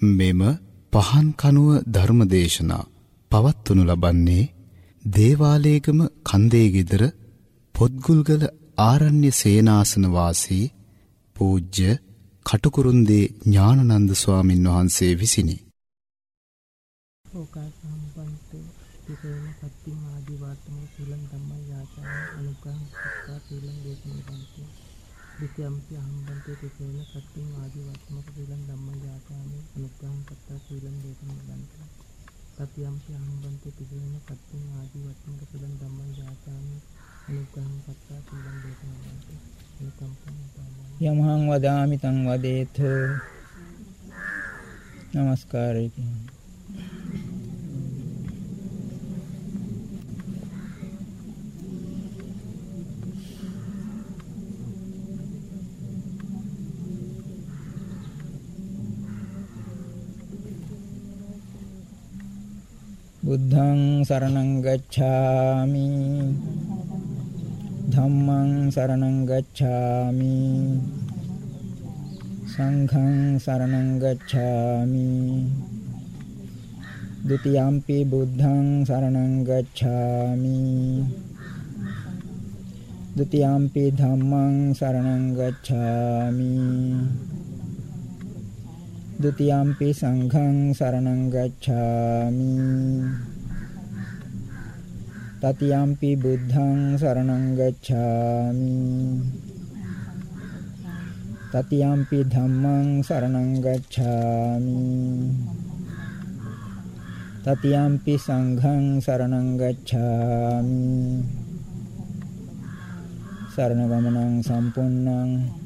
මෙම පහන් කනුව ධර්මදේශනා පවත්වනු ලබන්නේ දේවාලේගම කන්දේ ගෙදර පොත්ගුල්ගල ආරණ්‍ය සේනාසන වාසී පූජ්‍ය කටුකුරුන්දේ ඥානනන්ද ස්වාමින් වහන්සේ විසිනි. ඕකා සම්පන්ත තිසේන සත්‍යින් ආදී වාර්තම සීලං ධම්මං යාචාන අනුග්‍රහං සත්තා සීලං දේශනේ බන්ති. විද්‍යම්පි අහම්බන්තේ තිසේන සත්‍යින් ආදී වාර්තම සීලං ධම්මං යාචාන අනුග්‍රහං සත්තා සීලං දේශනේ බන්ති. තතියම්පි අහම්බන්තේ තිසේන සත්‍යින් ආදී වාර්තම සීලං ධම්මං යාචාන අනුග්‍රහං සත්තා සීලං දේශනේ බන්ති. යමහං වදාමි තං වදේත নমස්කාරය කියන්නේ බුද්ධං සරණං ගච්ඡාමි। ධම්මං සරණං ගච්ඡාමි। සංඝං සරණං ගච්ඡාමි। ဒ ුතියම්පි බුද්ධං සරණං ගච්ඡාමි। ဒ ුතියම්පි ධම්මං සරණං ගච්ඡාමි। ဒ ුතියම්පි සංඝං සරණං ගච්ඡාමි තතියම්පි බුද්ධං සරණං ගච්ඡාමි තතියම්පි ධම්මං සරණං ගච්ඡාමි තතියම්පි සංඝං සරණං ගච්ඡාමි සරණ ගමනං සම්පූර්ණං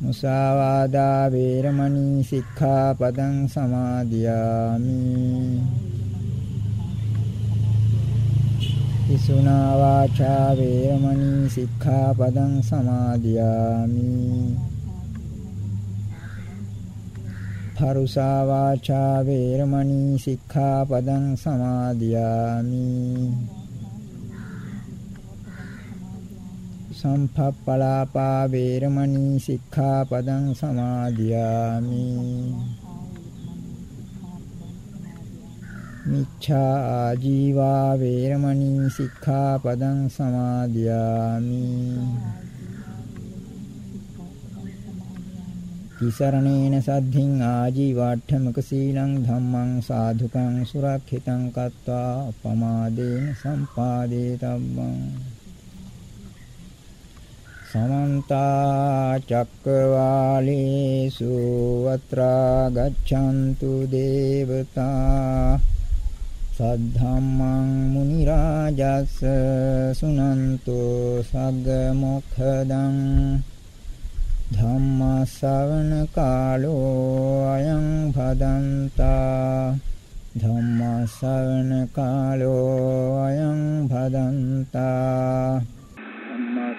මුසාවාදා වේරමණී සික්ඛාපදං සමාදියාමි. පිසුනා වාචා වේරමණී සික්ඛාපදං සමාදියාමි. පරුසා වාචා වේරමණී සික්ඛාපදං සමාදියාමි. සම්පප්පලාපා වේරමණී සික්ඛාපදං සමාදියාමි। මිච්ඡා ආජීවා වේරමණී සික්ඛාපදං සමාදියාමි। තිසරණේන සද්ධින් ආජීවාඨමක සීලං ධම්මං සාධුකං සුරක්ෂිතං කତ୍වා। අපමාදේන සම්පාදේ තබ්බං සමන්ත චක්කවාලේසු අත්‍රා ගච්ඡන්තු දේවතා සද්ධම්මං මුනි රාජස් සුනන්තෝ සග්ග මොක්ඛදං ධම්ම ශ්‍රවණ කාලෝ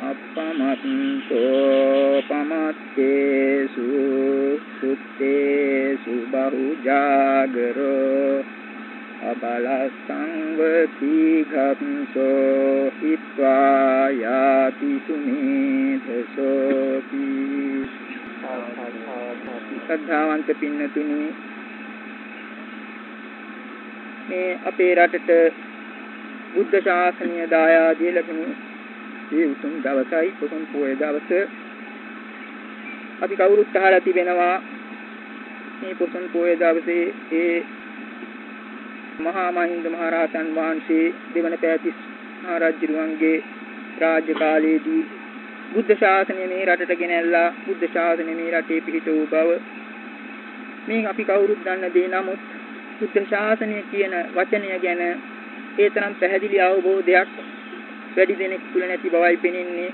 අපමත්තෝ පමත්තේසු සුත්තේසු බහුජාගරෝ අබලසංවති ඝම්සෝ හිත්වා යාති සුමේධසෝති ශ්‍රද්ධාවන්ත පින්නතුනි මේ අපේ රටට බුද්ධ ශාසනය දායාදී ලැබුණු ඒ උතුම් දවසයි. උතුම් පොය දවස? අපි කවුරුත් අහලා තිබෙනවා මේ පුතුන් පොය දවසේ ඒ මහා මහින්ද මහරහතන් වහන්සේ දෙවන පෑතිස් මහරජුරුවන්ගේ රාජ්‍ය කාලයේදී බුද්ධ ශාසනය මේ රටට ගෙනැල්ලා බුද්ධ ශාසනය මේ රටේ පිහිට වූ බව. මේ අපි කවුරුත් දන්න දේ. නමුත් බුද්ධ ශාසනය කියන වචනය ගැන ඒ තරම් පැහැදිලි අවබෝධයක් වැඩි දෙනෙක් තුල නැති බවයි පෙනෙන්නේ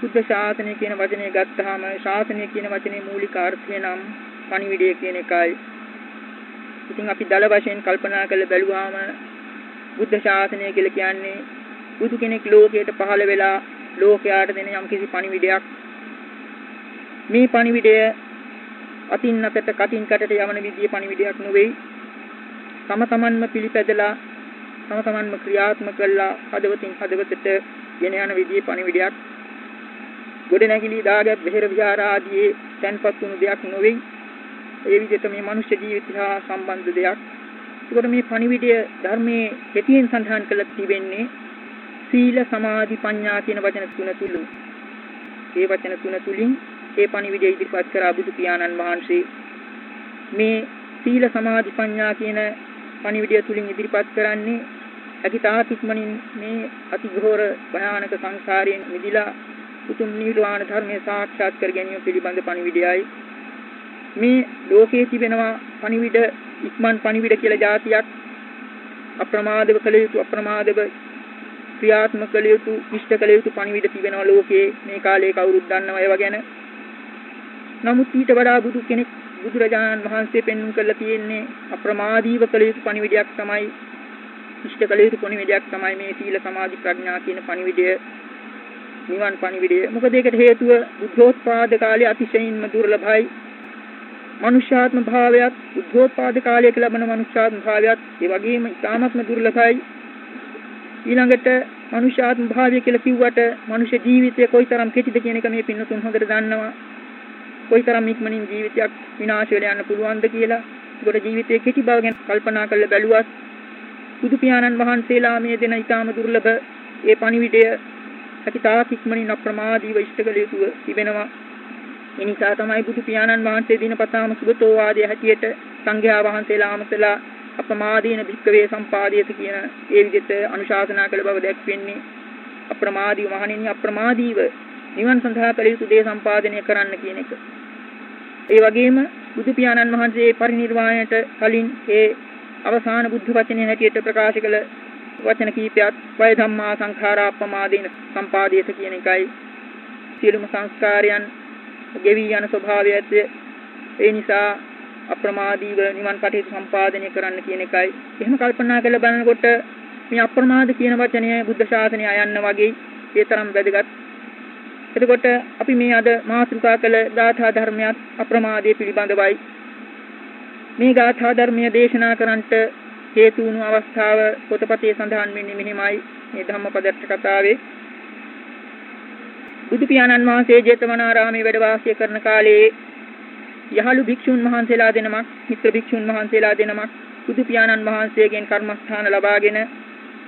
බුද්ධ ශාසනය කියන වචනේ ගත්තාම ශාසනය කියන වචනේ මූලික අර්ථය නම් පණිවිඩය කියන එකයි. ඉතින් අපි දල වශයෙන් කල්පනා කරලා බැලුවාම බුද්ධ ශාසනය කියලා කියන්නේ බුදු කෙනෙක් ලෝකයට පහළ වෙලා ලෝකයාට දෙන යම්කිසි පණිවිඩයක්. මේ පණිවිඩය අතින් අතට කටින් කටට යවන විදිය පණිවිඩයක් නෙවෙයි. තම තමන්ම පිළිපැදලා තම තමන්ම ක්‍රියාත්මක කළා හදවතින් හදවතට ගෙන යන විදිය පණිවිඩයක්. ගොඩනැගිලි දාගත් බෙහෙර විහාර ආදී තැන්පත් වුණු දෙයක් නෙවෙයි. ඒ විදිහට මේ මනුෂ්‍ය ජීවිතය හා සම්බන්ධ දෙයක්. ඒකට මේ පණිවිඩය ධර්මයේ කෙටියෙන් සඳහන් කළ තිබෙන්නේ සීල සමාධි ප්‍රඥා කියන වචන තුන තුලින්. ඒ වචන තුන තුලින් ඒ පණිවිඩය ඉදිරිපත් කර බුදු පියාණන් වහන්සේ මේ සීල සමාධි ප්‍රඥා කියන පණිවිඩය තුලින් ඉදිරිපත් කරන්නේ අකිතාතික්මනින් මේ අතිඝෝර භයානක සංසාරයෙන් මිදිලා උතුම් නිර්වාණ ධර්මයේ සාක්ෂාත් කර ගැනීම පිළිබඳ පණිවිඩයයි. මේ ලෝකයේ තිබෙනවා පණිවිඩ ඉක්මන් පණිවිඩ කියලා જાතියක් අප්‍රමාදව කළ යුතු අප්‍රමාදව ක්‍රියාත්මක කළ යුතු ඉෂ්ට කළ යුතු පණිවිඩ තිබෙනවා ලෝකයේ මේ කාලේ කවුරුත් දන්නවා ඒවා ගැන. නමුත් ඊට වඩා බුදු කෙනෙක් බුදුරජාණන් වහන්සේ පෙන්වුම් කරලා තියෙන්නේ අප්‍රමාදීව කළ යුතු පණිවිඩයක් තමයි ඉෂ්ට කළ යුතු පණිවිඩයක් තමයි මේ සීල සමාධි ප්‍රඥා කියන පණිවිඩය නිවන් පණිවිඩය. මොකද ඒකට හේතුව බුද්ධෝත්පාද කාලයේ අතිශයින්ම දුර්ලභයි. මනුෂ්‍යාත්ම භාවයත් උද්ඝෝත්පාද කාලයක ලැබෙන මනුෂ්‍යාත්ම භාවයත් ඒ වගේම ඉතාමත්ම දුර්ලභයි. ඊළඟට මනුෂ්‍යාත්ම භාවය කියලා කිව්වට මනුෂ්‍ය ජීවිතය කොයිතරම් කෙටිද කියන එක මේ පින්නතුන් හොඳට දන්නවා. කොයිතරම් ඉක්මනින් ජීවිතයක් විනාශ වෙලා යන්න පුළුවන්ද කියලා. ඒකට ජීවිතයේ කෙටි බව ගැන කල්පනා කරලා බැලුවත් බුදු පියාණන් වහන්සේලා මේ දෙන ඊටාම දුර්ලභ ඒ පණිවිඩය අකිතාක් ඉක්මනින් අප්‍රමාදීව ඉෂ්ට කළ යුතුව තිබෙනවා ඒ නිසා තමයි බුදු පියාණන් වහන්සේ දිනපතාම සුබතෝ වාදයේ හැටියට සංඝයා වහන්සේලා අමතලා අපමාදීන භික්කවේ සම්පාදීයති කියන ඒ විදිහට අනුශාසනා කළ බව දැක්වෙන්නේ අප්‍රමාදීව මහණෙනි අප්‍රමාදීව නිවන් සඳහා කළ යුතු දේ සම්පාදනය කරන්න කියන එක. ඒ වගේම බුදු පියාණන් වහන්සේ පරිනිර්වාණයට කලින් ඒ අවසාන බුද්ධ වචනේ හැටියට ප්‍රකාශ කළ වචන කීපයක් වය ධම්මා සංඛාරා අපමාදීන සම්පාදීයත කියන එකයි සියලුම සංස්කාරයන් ගෙවි යන ස්වභාවය ඇත. ඒ නිසා අප්‍රමාදීව නිවන් කටයුතු සම්පාදනය කරන්න කියන එකයි. එහෙම කල්පනා කරලා බලනකොට මේ අප්‍රමාද කියන වචනය බුද්ධ ශාසනය අයන්න වගේ ඒ තරම් වැදගත්. එතකොට අපි මේ අද මාතෘකා කළ ධාතා ධර්මයක් අප්‍රමාදයේ පිළිබඳවයි. මේ ධාතා ධර්මය දේශනා කරන්නට හේතු වුණු අවස්ථාව පොතපතේ සඳහන් වෙන්නේ මෙහිමයි. මේ ධම්මපදත්ත කතාවේ බුදු පියාණන් වහන්සේ ජේතවනාරාමයේ වැඩ වාසය කරන කාලයේ යහළු භික්ෂුන් වහන්සේලා දෙනමක්, මිත්‍ර භික්ෂුන් වහන්සේලා දෙනමක් බුදු පියාණන් වහන්සේගෙන් කර්මස්ථාන ලබාගෙන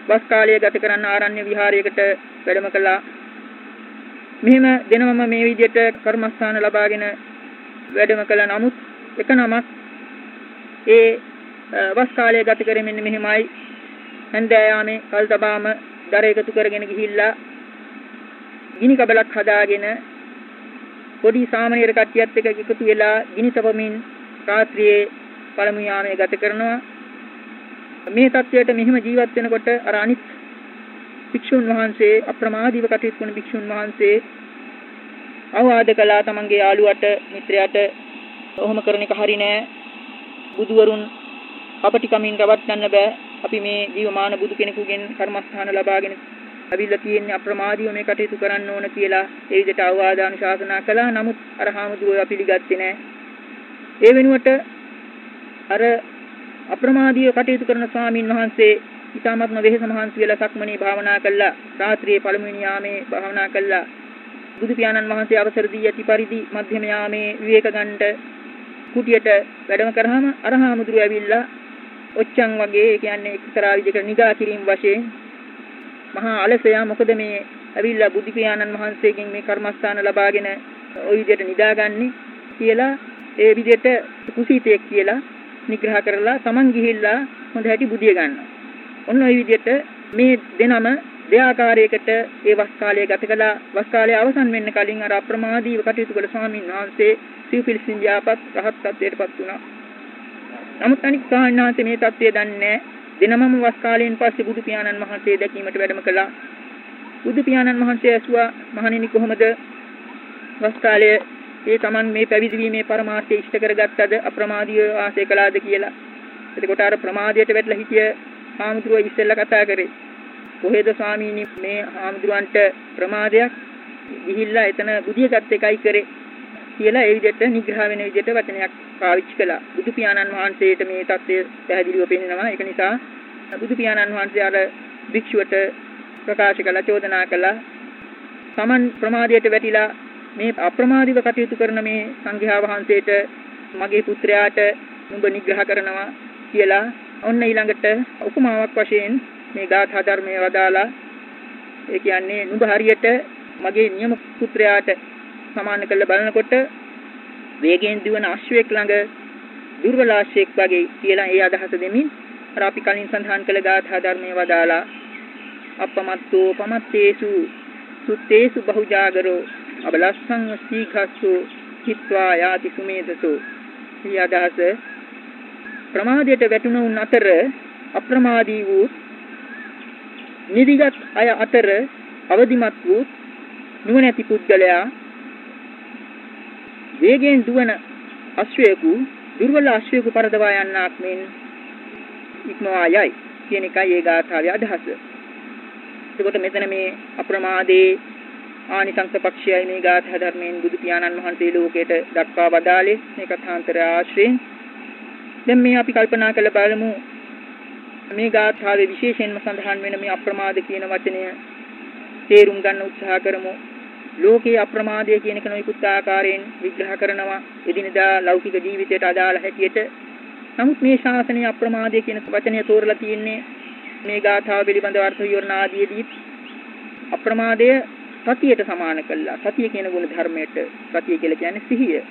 වස් කාලය ගත කරන්න ආරණ්‍ය විහාරයකට වැඩම කළා. මෙහෙම දෙනමම මේ විදිහට කර්මස්ථාන ලබාගෙන වැඩම කළ නමුත් එක නමක් ඒ වස් කාලය ගත කරේ මෙන්න මෙහෙමයි හන්දෑයාමේ කල් තබාම දර එකතු කරගෙන ගිහිල්ලා ගිනි කබලක් හදාගෙන පොඩි සාමණේර කට්ටියත් එක්ක එකතු වෙලා ගිනි තබමින් රාත්‍රියේ පළමු යාමයේ ගත කරනවා. මේ தත්වයට මෙහෙම ජීවත් වෙනකොට අර අනිත් භික්ෂුන් වහන්සේ අප්‍රමාදීව කටයුතු කරන භික්ෂුන් වහන්සේ අවවාද කළා තමන්ගේ යාළුවට මිත්‍රයාට ඔහොම කරන එක හරි නෑ. බුදුවරුන් අපටි කමින් රවට්ටන්න බෑ අපි මේ ජීවමාන බුදු කෙනෙකුගෙන් කර්මස්ථාන ලබාගෙන අවිල්ල තියෙන්නේ අප්‍රමාදීව මේ කටයුතු කරන්න ඕන කියලා ඒ විදිහට අවවාද අනුශාසනා කළා. නමුත් අර හාමුදුරුවෝ පිළිගත්තේ නැහැ. ඒ වෙනුවට අර අප්‍රමාදීව කටයුතු කරන ස්වාමින් වහන්සේ ඊටාත්ම වෙහෙස මහන්සි වෙලා සක්මණේ භාවනා කළා. රාත්‍රියේ පළමුවෙනි යාමේ භාවනා කළා. බුදු පියාණන් වහන්සේ අවසර දී ඇති පරිදි මධ්‍යම යාමේ විවේක ගන්නට කුටියට වැඩම කරාම අරහාමුදුරුවෝ ඇවිල්ලා ඔච්චන් වගේ කියන්නේ එක්තරා විදිහකට නිගා කිරීම වශයෙන් මහා අලසයා මොකද මේ ඇවිල්ලා බුදු පියාණන් වහන්සේගෙන් මේ කර්මස්ථාන ලබාගෙන ওই විදිහට නිදාගන්නේ කියලා ඒ විදිහට කුසීතෙක් කියලා නිග්‍රහ කරලා Taman ගිහිල්ලා හොඳ හැටි බුදිය ගන්නවා. ඔන්න ওই විදිහට මේ දෙනම දෙආකාරයකට ඒ වස් කාලය ගත කළා වස් කාලය අවසන් වෙන්න කලින් අර අප්‍රමාදීව කටයුතු කළ ස්වාමීන් වහන්සේ සිව්පිලිසින් ව්‍යාපත් රහත් ත්වයටපත් වුණා. නමුත් අනික් සාහණාන්සේ මේ தත්ත්වය දන්නේ දිනමම වස් කාලයෙන් පස්සේ බුදු පියාණන් වහන්සේ දැකීමට වැඩම කළා. බුදු පියාණන් වහන්සේ ඇසුවා මහණෙනි කොහොමද වස් කාලයේ ඒ Taman මේ පැවිදි වීමේ පරමාර්ථය ඉෂ්ට කරගත්තද අප්‍රමාදීව වාසය කළාද කියලා. එතකොට අර ප්‍රමාදයට වැටලා හිටිය හාමුදුරුවෝ ඉස්සෙල්ලා කතා කරේ. කොහෙද ස්වාමීනි මේ හාමුදුරුවන්ට ප්‍රමාදයක් ගිහිල්ලා එතන බුදියගත් එකයි කරේ කියලා ඒ විදිහට නිග්‍රහ වෙන විදිහට වචනයක් පාවිච්චි කළා. බුදු පියාණන් වහන්සේට මේ தත්ත්වය පැහැදිලිව පෙන්නනවා. ඒක නිසා බුදු පියාණන් වහන්සේ අර භික්ෂුවට ප්‍රකාශ කළා චෝදනා කළා. Taman ප්‍රමාදයට වැටිලා මේ අප්‍රමාදීව කටයුතු කරන මේ සංඝයා වහන්සේට මගේ පුත්‍රයාට නුඹ නිග්‍රහ කරනවා කියලා ඔන්න ඊළඟට උපමාවක් වශයෙන් මේ ගාථා ධර්මයේ වදාලා ඒ කියන්නේ නුඹ හරියට මගේ නියම පුත්‍රයාට සමාන කළ බලනකොට වේගයෙන් දිවන අශ්වයෙක් ළඟ දුර්වලාශයෙක් වගේ කියලා ඒ අදහස දෙමින් අර අපි කලින් සඳහන් කළ ගාථා ධර්මයේ වදාලා අපමත්තෝ පමත්තේසු සුත්තේසු බහුජාගරෝ අබලස්සං සීඝස්සෝ හිත්වා යාති සුමේදසෝ මේ අදහස ප්‍රමාදයට වැටුණුන් අතර අප්‍රමාදී වූ නිදිගත් අය අතර අවදිමත් වූ නුවණැති පුද්ගලයා වේගයෙන් දුවන අශ්වයෙකු දුර්වල අශ්වයෙකු පරදවා යන්නක් මෙන් ඉක්මවා යයි කියන එකයි ඒ ගාථාවේ අදහස. එතකොට මෙතන මේ අප්‍රමාදේ ආනිසංස පක්ෂයයි මේ ගාථා ධර්මයෙන් බුදු පියාණන් වහන්සේ ලෝකයට දක්වා වදාළේ මේ කථාන්තර ආශ්‍රයෙන්. දැන් මේ අපි කල්පනා කළ බලමු මේ ගාථාවේ විශේෂයෙන්ම සඳහන් වෙන මේ අප්‍රමාද කියන වචනය තේරුම් ගන්න උත්සාහ කරමු. ලෝකේ අප්‍රමාදය කියන එක නොයෙකුත් ආකාරයෙන් විග්‍රහ කරනවා එදිනදා ලෞකික ජීවිතයට අදාළ හැටියට. නමුත් මේ ශාසනයේ අප්‍රමාදය කියන වචනය තෝරලා තියෙන්නේ මේ ගාථාව පිළිබඳව අර්ථ විවරණ ආදීදී අප්‍රමාදය සතියට සමාන කළා. සතිය කියන ගුණ ධර්මයට සතිය කියලා කියන්නේ සිහිය.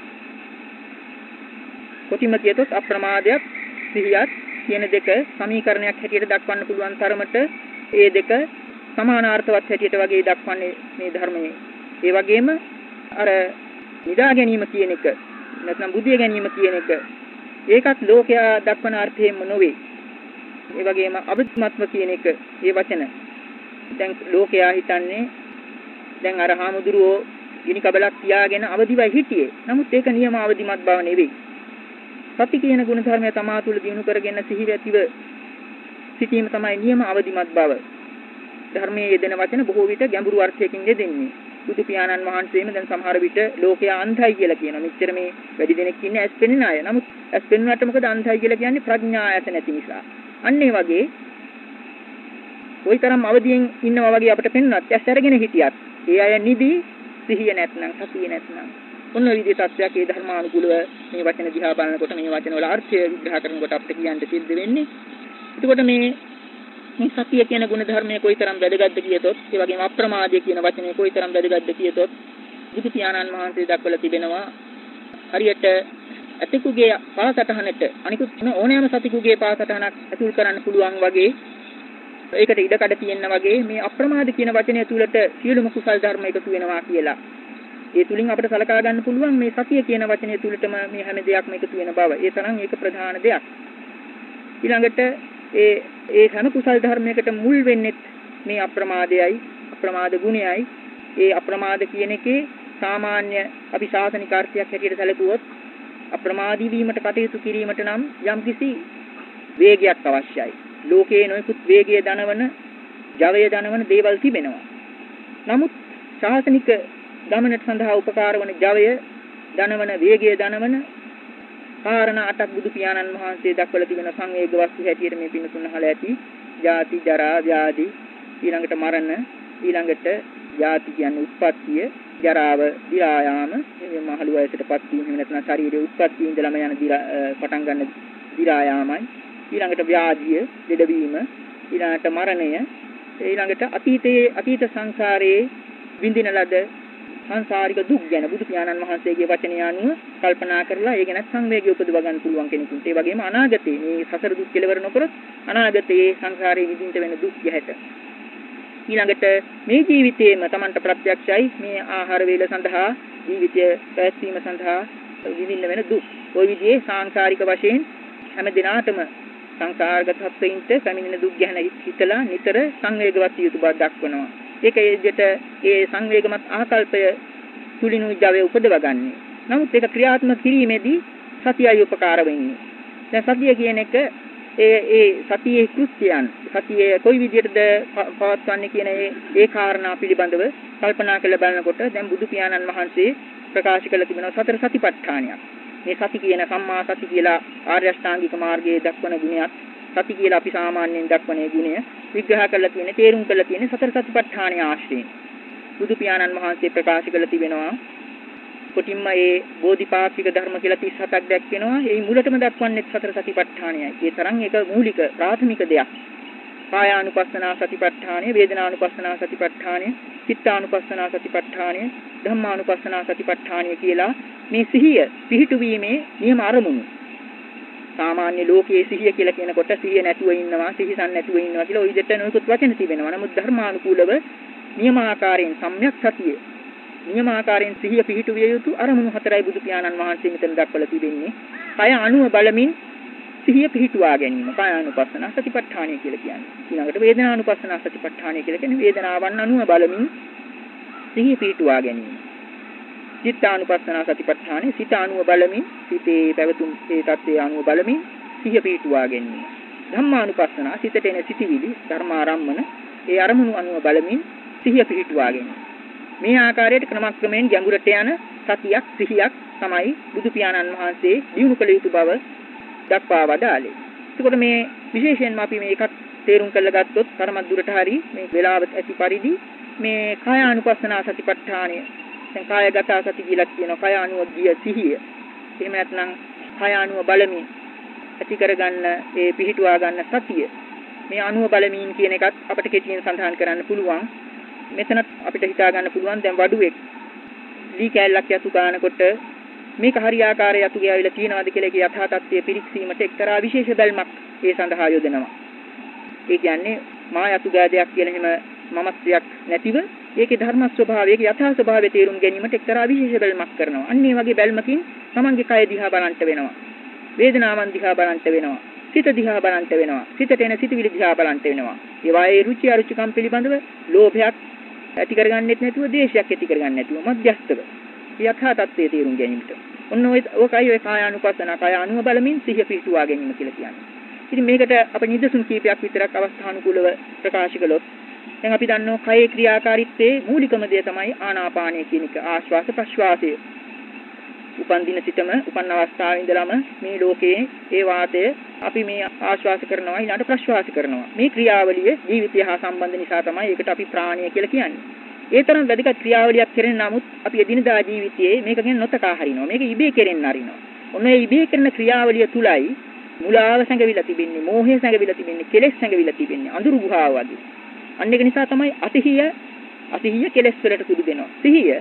කොටිම කියතොත් අප්‍රමාදයක් සිහියත් කියන දෙක සමීකරණයක් හැටියට දක්වන්න පුළුවන් තරමට ඒ දෙක සමානාර්ථවත් හැටියට වගේ දක්වන්නේ මේ ධර්මයේ. ඒ වගේම අර නිදා ගැනීම කියන එක නැත්නම් බුදිය ගැනීම කියන එක ඒකත් ලෝකයා දක්වන අර්ථයෙන්ම නොවේ. ඒ වගේම අවිත්මත්ව කියන එක ඒ වචන දැන් ලෝකයා හිතන්නේ දැන් අර හාමුදුරුවෝ ගිනි කබලක් තියාගෙන අවදිවයි හිටියේ. නමුත් ඒක නියම අවදිමත් බව නෙවෙයි. සති කියන ගුණ ධර්මය තමා තුළ දිනු කරගෙන සිහි ඇතිව සිටීම තමයි නියම අවදිමත් බව. ධර්මයේ යෙදෙන වචන බොහෝ විට ගැඹුරු අර්ථයකින් යෙදෙන්නේ. බුදු පියාණන් වහන්සේම දැන් සමහර විට ලෝකයා අන්ධයි කියලා කියනවා. මෙච්චර මේ වැඩි දෙනෙක් ඉන්නේ ඇස් පෙනෙන අය. නමුත් ඇස් පෙනුනට මොකද අන්ධයි කියලා කියන්නේ ප්‍රඥා ඇත නැති නිසා. අන්න ඒ වගේ කොයිතරම් අවදියෙන් ඉන්නවා වගේ අපිට පෙන්වන්නත් ඇස් අරගෙන හිටියත් ඒ අය නිදි සිහිය නැත්නම් සතිය නැත්නම් ඔන්න විදිහේ තත්ත්වයක් ඒ ධර්මානුකූලව මේ වචන දිහා බලනකොට මේ වචන වල අර්ථය විග්‍රහ කරනකොට අපිට කියන්න සිද්ධ වෙන්නේ. එතකොට මේ මේ සතිය කියන ගුණ ධර්මයේ කොයිතරම් වැදගත්ද කියතොත්, ඒ වගේම අප්‍රමාදය කියන වචනේ කොයිතරම් වැදගත්ද කියතොත්, බුදු පියාණන් වහන්සේ දක්වලා තිබෙනවා හරියට ඇතෙකුගේ පාසටහනට අනිකුත් ඕනෑම සතිකුගේ පාසටහනක් ඇතුල් කරන්න පුළුවන් වගේ ඒකට ඉඩකඩ තියෙනා වගේ මේ අප්‍රමාද කියන වචනය තුලට සියලුම කුසල් ධර්ම එකතු වෙනවා කියලා ඒ තුලින් අපිට සලකා ගන්න පුළුවන් මේ සතිය කියන වචනේ තුලටම මේ හැම දෙයක්ම එකතු වෙන බව. ඒ තරම් ඒක ප්‍රධාන දෙයක්. ඊළඟට ඒ ඒ හැම කුසල් ධර්මයකට මුල් වෙන්නේ මේ අප්‍රමාදයයි, අප්‍රමාද ගුණයයි. ඒ අප්‍රමාද කියන එකේ සාමාන්‍ය අපි ශාසනික අර්ථයක් හැටියට සැලකුවොත් අප්‍රමාදී වීමට කටයුතු කිරීමට නම් යම්කිසි වේගයක් අවශ්‍යයි. ලෝකයේ නොයෙකුත් වේගය දනවන, ජවය දනවන දේවල් තිබෙනවා. නමුත් ශාසනික ගමනට සඳහා උපකාර වන ජවය ධනවන වේගය ධනවන කාරණා අටක් බුදු පියාණන් වහන්සේ දක්වලා තිබෙන සංවේග වස්තු හැටියට මේ පින්නතුන් අහලා ඇති. ජාති ජරා ව්‍යාධි ඊළඟට මරණ ඊළඟට ජාති කියන්නේ උත්පත්තිය ජරාව දිරායාම මේ මහලු වයසටපත් වීම එහෙම නැත්නම් ශරීරයේ උත්පත්තිය ඉඳලම යන පටන් ගන්න දිරායාමයි ඊළඟට ව්‍යාධිය ලෙඩවීම ඊළඟට මරණය ඊළඟට අතීතයේ අතීත සංසාරයේ විඳින ලද සංසාරික දුක් ගැන බුදු පියාණන් වහන්සේගේ වචනය අනුව කල්පනා කරලා ඒ ගැන සංවේගය උපදව ගන්න පුළුවන් කෙනෙකුට. ඒ වගේම අනාගතේ මේ සසර දුක් කෙලවර නොකරොත් අනාගතයේ සංසාරේ විඳින්න වෙන දුක් ගැහැට. ඊළඟට මේ ජීවිතයේම Tamanට ප්‍රත්‍යක්ෂයි මේ ආහාර වේල සඳහා ජීවිතය පැවැත්වීම සඳහා විඳින්න වෙන දුක්. ওই විදිහේ සාංශාරික වශයෙන් හැම දිනාටම සංසාරගත සත්වයින්ට පැමිණෙන දුක් ගැන හිතලා නිතර සංවේගවත් යුතු බව දක්වනවා. ඒක ඒ විදිහට ඒ සංවේගමත් ආකල්පය තුලිනුයි Java උපදවගන්නේ. නමුත් ඒක ක්‍රියාත්මක කිරීමේදී සතියයි උපකාර වෙන්නේ. දැන් සතිය කියන එක ඒ ඒ සතියේ කෘත්‍යයන් සතියේ කොයි විදිහටද පවත්වන්නේ කියන ඒ ඒ කාරණා පිළිබඳව කල්පනා කරලා බලනකොට දැන් බුදු පියාණන් වහන්සේ ප්‍රකාශ කළ තිබෙනවා සතර සතිපට්ඨානයක්. මේ සති කියන සම්මා සති කියලා ආර්ය අෂ්ටාංගික මාර්ගයේ දක්වන ගුණයක් සති කියලා අපි සාමාන්‍යයෙන් දක්වන ගුණය විග්‍රහ කරලා තියෙන තේරුම් කරලා තියෙන සතර සතිපට්ඨානය ආශ්‍රයෙන් බුදු පියාණන් වහන්සේ ප්‍රකාශ කරලා තිබෙනවා කොටින්ම ඒ බෝධිපාක්ෂික ධර්ම කියලා 37ක් දැක්වෙනවා. ඒ මුලටම දක්වන්නේ සතර සතිපට්ඨානයයි. ඒ තරම් ඒක මූලික ප්‍රාථමික දෙයක්. කායානුපස්සනා සතිපට්ඨානය, වේදනානුපස්සනා සතිපට්ඨානය, චිත්තානුපස්සනා සතිපට්ඨානය, ධම්මානුපස්සනා සතිපට්ඨානය කියලා මේ සිහිය පිහිටුවීමේ නියම අරමුණු සාමාන්‍ය ලෝකයේ සිහිය කියලා කියනකොට සිහිය නැතුව ඉන්නවා සිහිසන් නැතුව ඉන්නවා කියලා ওই දෙට නොයෙකුත් වචන තිබෙනවා. නමුත් ධර්මානුකූලව නියමාකාරයෙන් සම්‍යක් සතිය නියමාකාරයෙන් සිහිය පිහිටුවිය යුතු අරමුණු හතරයි බුදු පියාණන් වහන්සේ මෙතන දක්වලා තිබෙන්නේ. කය අණුව බලමින් සිහිය පිහිටුවා ගැනීම. කායානුපස්සන සතිපට්ඨානය කියලා කියන්නේ. ඊළඟට වේදනානුපස්සන සතිපට්ඨානය කියලා කියන්නේ වේදනාවන් අණුව බලමින් සිහිය පිහිටුවා ගැනීම. චිත්තානුපස්සන සතිපට්ඨානේ සිත අණුව බලමින් සිතේ පැවතුම් ඒ தත්ත්වයේ අණුව බලමින් සිහිය පිහිටුවා ගැනීම. ධම්මානුපස්සන සිතට එන සිටිවිලි ධර්මාරම්මන ඒ අරමුණු අණුව බලමින් සිහිය පිහිටුවා ගැනීම. මේ ආකාරයට ක්‍රමක්‍රමයෙන් ගැඹුරට යන සතියක් සිහියක් තමයි බුදු පියාණන් වහන්සේ දිනු කළ යුතු බව දක්වා වදාළේ. එතකොට මේ විශේෂයෙන්ම අපි මේකත් තේරුම් කරලා ගත්තොත් තරමක් දුරට හරි මේ වෙලාව ඇති පරිදි මේ කායානුපස්සනා සතිපට්ඨානය දැන් කායගත සති කියලා කියනවා කාය අනුව ගිය සිහිය. එහෙම නැත්නම් කාය අනුව බලමින් ඇති කරගන්න ඒ පිහිටුවා ගන්න සතිය. මේ අනුව බලමින් කියන එකත් අපිට කෙටියෙන් සඳහන් කරන්න පුළුවන්. මෙතනත් අපිට හිතා ගන්න පුළුවන් දැන් වඩුවෙක් ලී කෑල්ලක් යතු ගන්නකොට මේක හරියාකාරය යතු ගෑවිලා තියනවාද කියලා ඒකේ යථා තත්ත්වය පිරික්සීමට එක්තරා විශේෂ බැල්මක් ඒ සඳහා යොදනවා. ඒ කියන්නේ මා යතු ගෑදයක් කියන එහෙම මමත්වයක් නැතිව ඒකේ ධර්ම ස්වභාවය ඒකේ යථා ස්වභාවය තේරුම් ගැනීමට එක්තරා විශේෂ බැල්මක් කරනවා. අන්න ඒ වගේ බැල්මකින් තමන්ගේ කය දිහා බලන්ට වෙනවා. වේදනාවන් දිහා බලන්ට වෙනවා. සිත දිහා බලන්ට වෙනවා. සිතට එන සිතුවිලි දිහා බලන්ට වෙනවා. ඒවායේ රුචි අරුචිකම් පිළිබඳව ලෝභයක් ඇති කරගන්නෙත් නැතුව දේශයක් ඇති කරගන්නේ නැතුව මධ්‍යස්තව යථා තත්ත්වයේ තේරුම් ගැනීමට. ඔන්න ඔය ඔකයි ඔය කායානුපස්සන කාය අනුව බලමින් සිහිය පිහිටුවා ගැනීම කියලා කියන්නේ. ඉතින් මේකට අප නිදසුන් කීපයක් විතරක් අවස්ථානුකූලව ප්‍රකාශ කළොත් දැන් අපි දන්නවා කයේ ක්‍රියාකාරීත්වයේ මූලිකම දේ තමයි ආනාපානය කියන එක ආශ්වාස ප්‍රශ්වාසය. උපන් දින සිටම උපන් අවස්ථාවේ ඉඳලම මේ ලෝකයේ ඒ වාතය අපි මේ ආශ්වාස කරනවා ඊළඟට ප්‍රශ්වාස කරනවා. මේ ක්‍රියාවලිය ජීවිතය හා සම්බන්ධ නිසා තමයි ඒකට අපි ප්‍රාණය කියලා කියන්නේ. ඒ තරම් වැදගත් ක්‍රියාවලියක් කෙරෙන නමුත් අපි එදිනදා ජීවිතයේ මේක ගැන නොතකා හරිනවා. මේක ඉබේ කෙරෙන්න අරිනවා. ඔන්න ඒ ඉබේ කරන ක්‍රියාවලිය තුලයි මුලාව සැඟවිලා තිබෙන්නේ, මෝහය සැඟවිලා තිබෙන්නේ, කෙලෙස් සැඟවිලා තිබෙන්නේ, අඳුරු ගුහාව වගේ. අන්න ඒක නිසා තමයි අතිහිය අතිහිය කෙලෙස් වලට තුඩු දෙනවා. සිහිය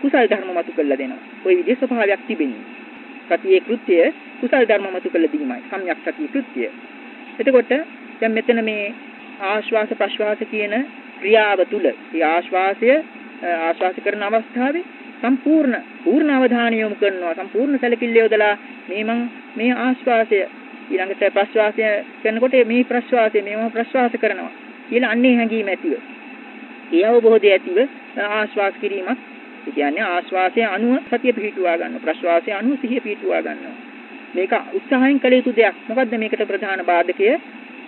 කුසල් ධර්ම මතු කළා දෙනවා. ওই විදිහේ ස්වභාවයක් තිබෙන්නේ. සතියේ කෘත්‍යය කුසල් ධර්ම මතු කළ දීමයි. සම්‍යක් සතිය කෘත්‍යය. එතකොට දැන් මෙතන මේ ආශ්වාස ප්‍රශ්වාස කියන ක්‍රියාව තුල මේ ආශ්වාසය ආශ්වාස කරන අවස්ථාවේ සම්පූර්ණ පූර්ණ අවධානය යොමු කරනවා සම්පූර්ණ සැලකිල්ල යොදලා මේ මං මේ ආශ්වාසය ඊළඟට ප්‍රශ්වාසය කරනකොට මේ ප්‍රශ්වාසය මේව ප්‍රශ්වාස කරනවා කියලා අන්නේ හැඟීම ඇතිව. ඒ අවබෝධය ඇතිව ආශ්වාස කිරීමක්. ඒ කියන්නේ ආශ්වාසයේ අණුව සතිය පිහිටුවා ගන්න ප්‍රශ්වාසයේ අණුව සිහිය පිහිටුවා ගන්නවා. මේක උත්සාහයෙන් කළ යුතු දෙයක්. මොකද්ද මේකට ප්‍රධාන බාධකය?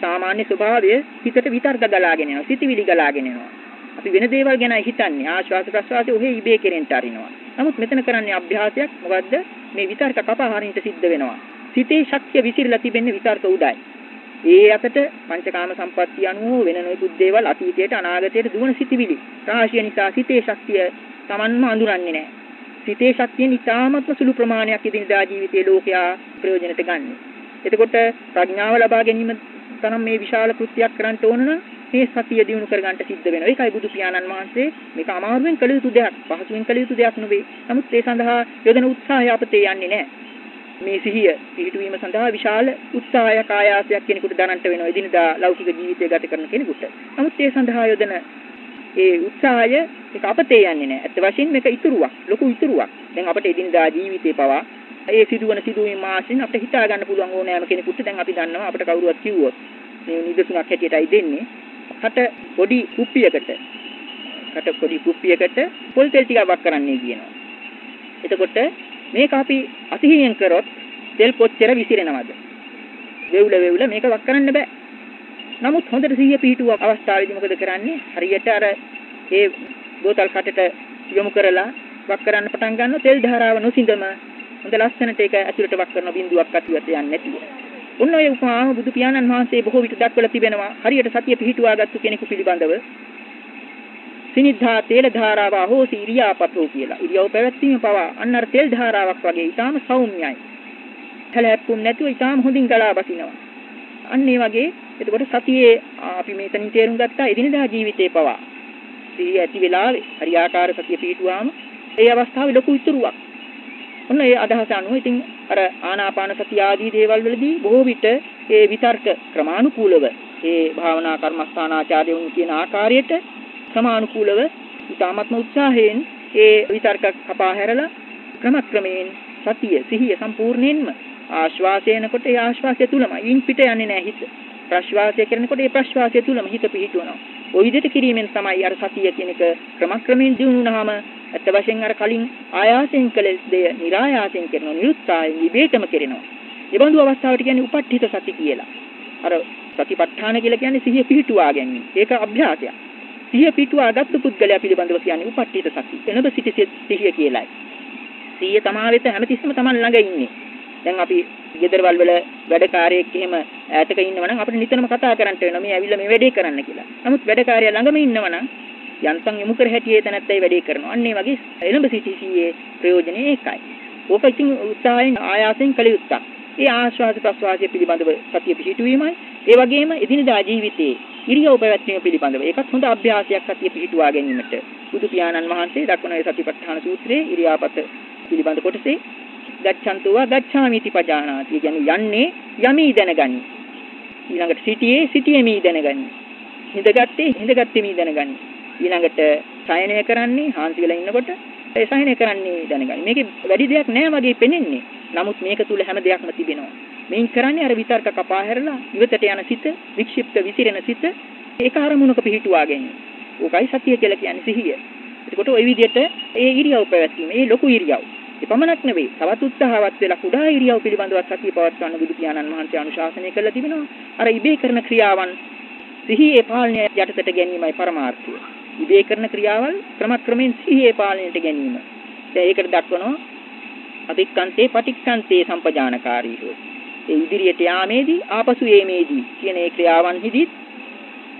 සාමාන්‍ය ස්වභාවය හිතට විතර්ක ගලාගෙන යනවා සිතිවිලි ගලාගෙන යනවා. අපි වෙන දේවල් ගැන හිතන්නේ ආශ්වාස ප්‍රශ්වාසයේ ඔහේ ඉබේ කෙරෙන්ට අරිනවා. නමුත් මෙතන කරන්නේ අභ්‍යාසයක්. මොකද්ද? මේ විතර්ක කපහරින්ට සිද්ධ වෙනවා. සිතේ ශක්තිය විසිරලා තිබෙන්නේ විතර්ක උඩයි. ඒ අතට පංචකාම සම්පත්තිය අනුව වෙන නොයෙකුත් දේවල් අතීතයට අනාගතයට දුවන සිටිවිලි රාශිය නිසා සිතේ ශක්තිය Tamanම අඳුරන්නේ නැහැ. සිතේ ශක්තියෙන් ඉතාමත්ම සුළු ප්‍රමාණයක් ඉදිනදා ජීවිතයේ ලෝකයා ප්‍රයෝජනට ගන්න. එතකොට ප්‍රඥාව ලබා ගැනීම තරම් මේ විශාල කෘත්‍යයක් කරන්න ඕන නම් මේ සතිය දිනු කරගන්න සිද්ධ වෙනවා. ඒකයි බුදු පියාණන් වහන්සේ මේක අමාරුවෙන් කළ යුතු දෙයක්, පහසුවෙන් කළ යුතු දෙයක් නෙවෙයි. නමුත් ඒ සඳහා යොදන උත්සාහය අපතේ යන්නේ නැහැ. මේ සිහිය පිහිටුවීම සඳහා විශාල උත්සාහයක් ආයාසයක් කෙනෙකුට දරන්නට වෙනවා. එදිනදා ලෞකික ජීවිතය ගත කරන කෙනෙකුට. නමුත් ඒ සඳහා යොදන ඒ උත්සාහය ඒක අපතේ යන්නේ නැහැ. ඇත්ත වශයෙන්ම මේක ඉතුරුවක්, ලොකු ඉතුරුවක්. දැන් අපිට එදිනදා ජීවිතේ පවා ඒ සිදුවන සිදුවීම් මාසින් අපිට හිතා ගන්න පුළුවන් ඕනෑම කෙනෙකුට දැන් අපි දන්නවා අපිට කවුරුවත් කිව්වොත් මේ නිදසුනක් හැටියටයි දෙන්නේ. කට පොඩි කුප්පියකට කට පොඩි කුප්පියකට පොල් තෙල් ටිකක් වක් කරන්නයි කියනවා. එතකොට මේක අපි අතිහියෙන් කරොත් තෙල් කොච්චර විසිරෙනවද? වෙවුල වෙවුල මේක වක් කරන්න බෑ. නමුත් හොඳට සිහිය පිහිටුව අවස්ථාවේදී මොකද කරන්නේ? හරියට අර ඒ බෝතල් කටට යොමු කරලා වක් කරන්න පටන් ගන්නවා තෙල් ධාරාව නොසිඳම හොඳ ලස්සනට ඒක ඇතුළට වක් කරන බිඳුවක් අතුලට යන්නේ නැතිව. ඔන්න ඔය උපමාව බුදු පියාණන් වහන්සේ බොහෝ විට දක්වලා තිබෙනවා. හරියට සතිය පිහිටුවාගත්තු කෙනෙකු පිළිබඳව සිනිද්ධා තේල ධාරාව හෝසි ඉරියාපතෝ කියලා. ඉරියව් පැවැත්වීම පවා අන්න අර තෙල් ධාරාවක් වගේ ඊටාම සෞම්‍යයි. හැලහැප්පුම් නැතුව ඊටාම හොඳින් ගලා බසිනවා. අන්න ඒ වගේ එතකොට සතියේ අපි මෙතනින් තේරුම් ගත්තා එදිනදා ජීවිතේ පවා සිහිය ඇති වෙලාවේ හරියාකාර සතිය පිහිටුවාම ඒ අවස්ථාවේ ලොකු ඉතුරුවක්. ඔන්න ඒ අදහස අනුව ඉතින් අර ආනාපාන සතිය ආදී දේවල් වලදී බොහෝ විට ඒ විතර්ක ක්‍රමානුකූලව ඒ භාවනා කර්මස්ථානාචාර්යවරුන් කියන ආකාරයට ක්‍රමානුකූලව ඉතාමත්ම උත්සාහයෙන් ඒ විතර්ක කපා හැරලා ක්‍රමක්‍රමයෙන් සතිය සිහිය සම්පූර්ණයෙන්ම ආශ්වාසයනකොට ඒ ආශ්වාසය තුලම යින් පිට යන්නේ නැහැ හිත. ප්‍රශ්වාසය කරනකොට ඒ ප්‍රශ්වාසය තුලම හිත පිහිටවනවා. ওই විදිහට කිරීමෙන් තමයි අර සතිය කියන එක ක්‍රමක්‍රමයෙන් දිනුනහම අත්ත වශයෙන් අර කලින් ආයාසයෙන් කළ දෙය નિરાයාසයෙන් කරනවා නිරුත්සාහයෙන් විවේකම කරනවා. එබඳු අවස්ථාවට කියන්නේ උපට්ඨිත සති කියලා. අර සතිපට්ඨාන කියලා කියන්නේ සිහිය පිහිටුවා ගැනීම. ඒක අභ්‍යාසයක්. සිහිය පිහිටුවාගත්තු පුද්ගලයා පිළිබඳව කියන්නේ උපට්ඨිත සති. එනබ සිටි සිහිය කියලායි. සිහිය තමා වෙත හැමතිස්සෙම Taman ළඟ ඉන්නේ. දැන් අපි ගෙදරවල් වල වැඩකාරයෙක් එහෙම ඈතක ඉන්නවනම් අපිට නිතරම කතා කරන්න වෙනවා මේ ඇවිල්ලා මේ වැඩේ කරන්න කියලා. නමුත් වැඩකාරයා ළඟම ඉන්නවනම් යන්තම් යොමු කර හැටියේ තැනැත්තයි වැඩේ කරනවා. අන්න ඒ වගේ එළඹ සිටිසියේ ප්‍රයෝජනෙ ඒකයි. ඕක ඉතින් උත්සාහයෙන් ආයාසයෙන් කළ යුත්තක්. ඒ ආශ්වාස ප්‍රශ්වාසය පිළිබඳව සතිය පිහිටුවීමයි. ඒ වගේම එදිනදා ජීවිතයේ ඉරියව් පැවැත්වීම පිළිබඳව ඒකත් හොඳ අභ්‍යාසයක් සතිය පිහිටුවා ගැනීමට. බුදු පියාණන් වහන්සේ දක්වන ඒ සතිපට්ඨාන සූත්‍රයේ ඉරියාපත පිළිබඳ කොටසේ ගච්ඡන්තුවා ගච්ඡාමිති පජානාති කියන්නේ යන්නේ යමි දැනගනි. ඊළඟට සිටියේ සිටියේමි දැනගනි. හිඳගත්තේ හිඳගත්තේමි දැනගනි. ඊළඟට සයනය කරන්නේ හාන්සි වෙලා ඉන්නකොට ඒ සයනය කරන්නේ දැනගනි. මේකේ වැඩි දෙයක් නෑ වගේ පෙනෙන්නේ. නමුත් මේක තුල හැම දෙයක්ම තිබෙනවා. මේන් කරන්නේ අර විතර්ක කපා හැරලා ඉවතට යන සිත, වික්ෂිප්ත විසිරෙන සිත ඒක අරමුණක පිහිටුවා ගැනීම. ඕකයි සතිය කියලා කියන්නේ සිහිය. එතකොට ওই විදිහට ඒ ඉරියව් පැවැත්වීම, ඒ ලොකු ඉරියව්. එපමණක් නෙවෙයි, තවත් උත්සාහවත් වෙලා කුඩා ඉරියව් පිළිබඳව සතිය පවත්වන්න බුදු පියාණන් වහන්සේ අනුශාසනය කළා තිබෙනවා. අර ඉබේ කරන ක්‍රියාවන් සිහියේ පාලනය යටතට ගැනීමයි පරමාර්ථය. ඉබේ කරන ක්‍රියාවල් ක්‍රමක්‍රමයෙන් සිහියේ පාලනයට ගැනීම. දැන් ඒකට දක්වනවා අධික්කන්තේ පටික්කන්තේ සම්පජානකාරී හෝ. ඒ ඉදිරියට යාමේදී ආපසු ඒමේදී කියන ඒ ක්‍රියාවන්හිදී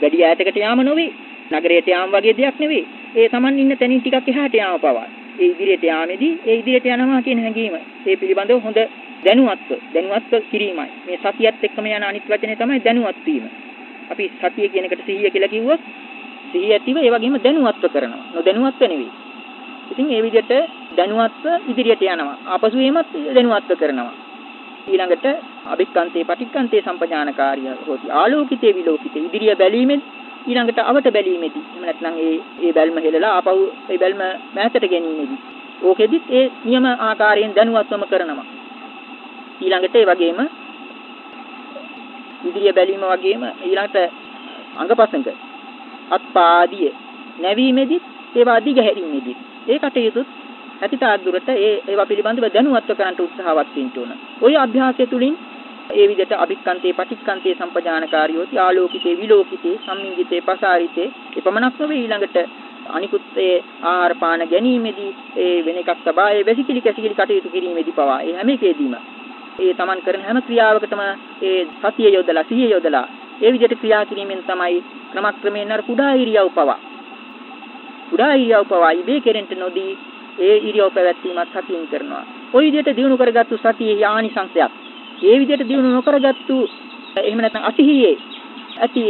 වැඩි ඈතකට යාම නොවේ. නගරයට යාම වගේ දෙයක් නෙවෙයි. ඒ Taman ඉන්න තැනින් ටිකක් එහාට යාම පවා. ඒ ඉදිරියට යාමේදී ඒ ඉදිරියට යනවා කියන හැඟීම ඒ පිළිබඳව හොඳ දැනුවත්ව දැනුවත්ව කිරීමයි. මේ සතියත් එක්කම යන අනිත් වචනේ තමයි දැනුවත් වීම. අපි සතිය කියන එකට සිහිය කියලා කිව්වොත් සිහිය ඇතිව ඒ වගේම දැනුවත්ව කරනවා. නොදැනුවත්ව නෙවෙයි. ඉතින් ඒ විදිහට දැනුවත්ව ඉදිරියට යනවා. ආපසු එීමත් දැනුවත්ව කරනවා. ඊළඟට අභික්කන්තේ පටික්කන්තේ සම්පජානකාරිය හොති. ආලෝකිතේ විලෝකිතේ ඉදිරිය බැලීමෙන් ඊළඟට අවට බැලීමේදී එහෙම නැත්නම් ඒ ඒ බැල්ම හෙලලා ආපහු ඒ බැල්ම මෑතට ගැනීමේදී ඕකෙදිත් ඒ නියම ආකාරයෙන් දැනුවත්වම කරනවා. ඊළඟට ඒ වගේම ඉදිරිය බැලීම වගේම ඊළඟට අංගපසංග අත්පාදිය නැවීමේදී ඒවා දිග හැරීමේදී ඒ කටයුතුත් ඇතිතාක් දුරට ඒ ඒවා පිළිබඳව දැනුවත්ව කරන්න උත්සාහවත් වෙන්න ඕන. ওই අභ්‍යාසය තුලින් ඒ විදිහට අභික්කන්තේ පටික්කන්තේ සම්පජානකාරියෝති ආලෝකිතේ විලෝකිතේ සම්මිංගිතේ පසාරිතේ එපමණක් නොවේ ඊළඟට අනිකුත් ඒ ආහාර පාන ගැනීමේදී ඒ වෙන එකක් තබා ඒ වැසිකිලි කැසිකිලි කටයුතු කිරීමේදී පවා ඒ හැම එකේදීම ඒ Taman කරන හැම ක්‍රියාවකටම ඒ සතිය යොදලා සිහිය යොදලා ඒ විදිහට ක්‍රියා කිරීමෙන් තමයි ක්‍රමක්‍රමයෙන් අර කුඩා ඉරියව් පවා කුඩා ඉරියව් පවා ඉබේ කෙරෙන්ට නොදී ඒ ඉරියව් පැවැත්වීමත් සතියෙන් කරනවා. ওই විදිහට දිනු කරගත්තු සතියේ ආනිසංශයක්. ඒ විදිහට දිනු නොකරගත්තු එහෙම නැත්නම් අසහියේ ඇති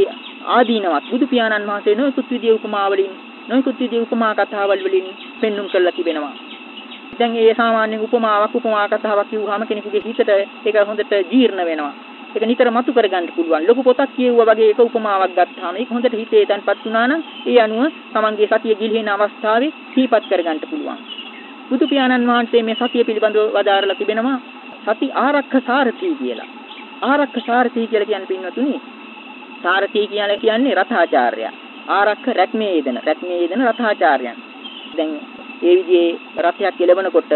ආදීනවත් බුදු පියාණන් වහන්සේ නොයෙකුත් විදිය උපමා වලින් නොයෙකුත් විදිය උපමා කතාවල් වලින් පෙන්눔 කරලා තිබෙනවා. දැන් ඒ සාමාන්‍ය උපමාවක් උපමා කතාවක් කිව්වහම කෙනෙකුගේ හිතට ඒක හොඳට ජීර්ණ වෙනවා. ඒක නිතර මතු කරගන්න පුළුවන්. ලොකු පොතක් කියවුවා වගේ ඒක උපමාවක් ගත්තාම ඒක හොඳට හිතේ තැන්පත් වුණා නම් ඒ අනුව තමන්ගේ සතිය ගිලිහෙන අවස්ථාවේ සිහිපත් කරගන්න පුළුවන්. බුදු පියාණන් වහන්සේ මේ සතිය පිළිබඳව වදාරලා තිබෙනවා සති ආරක්ෂ සාරථී කියලා. ආරක්ෂ සාරථී කියලා කියන්නේ පින්වතුනි සාරථී කියලා කියන්නේ රථාචාර්යයා. ආරක්ෂ රැක්මේ යෙදෙන රැක්මේ යෙදෙන රථාචාර්යයන්. දැන් ඒ විදිහේ රථයක් එළවනකොට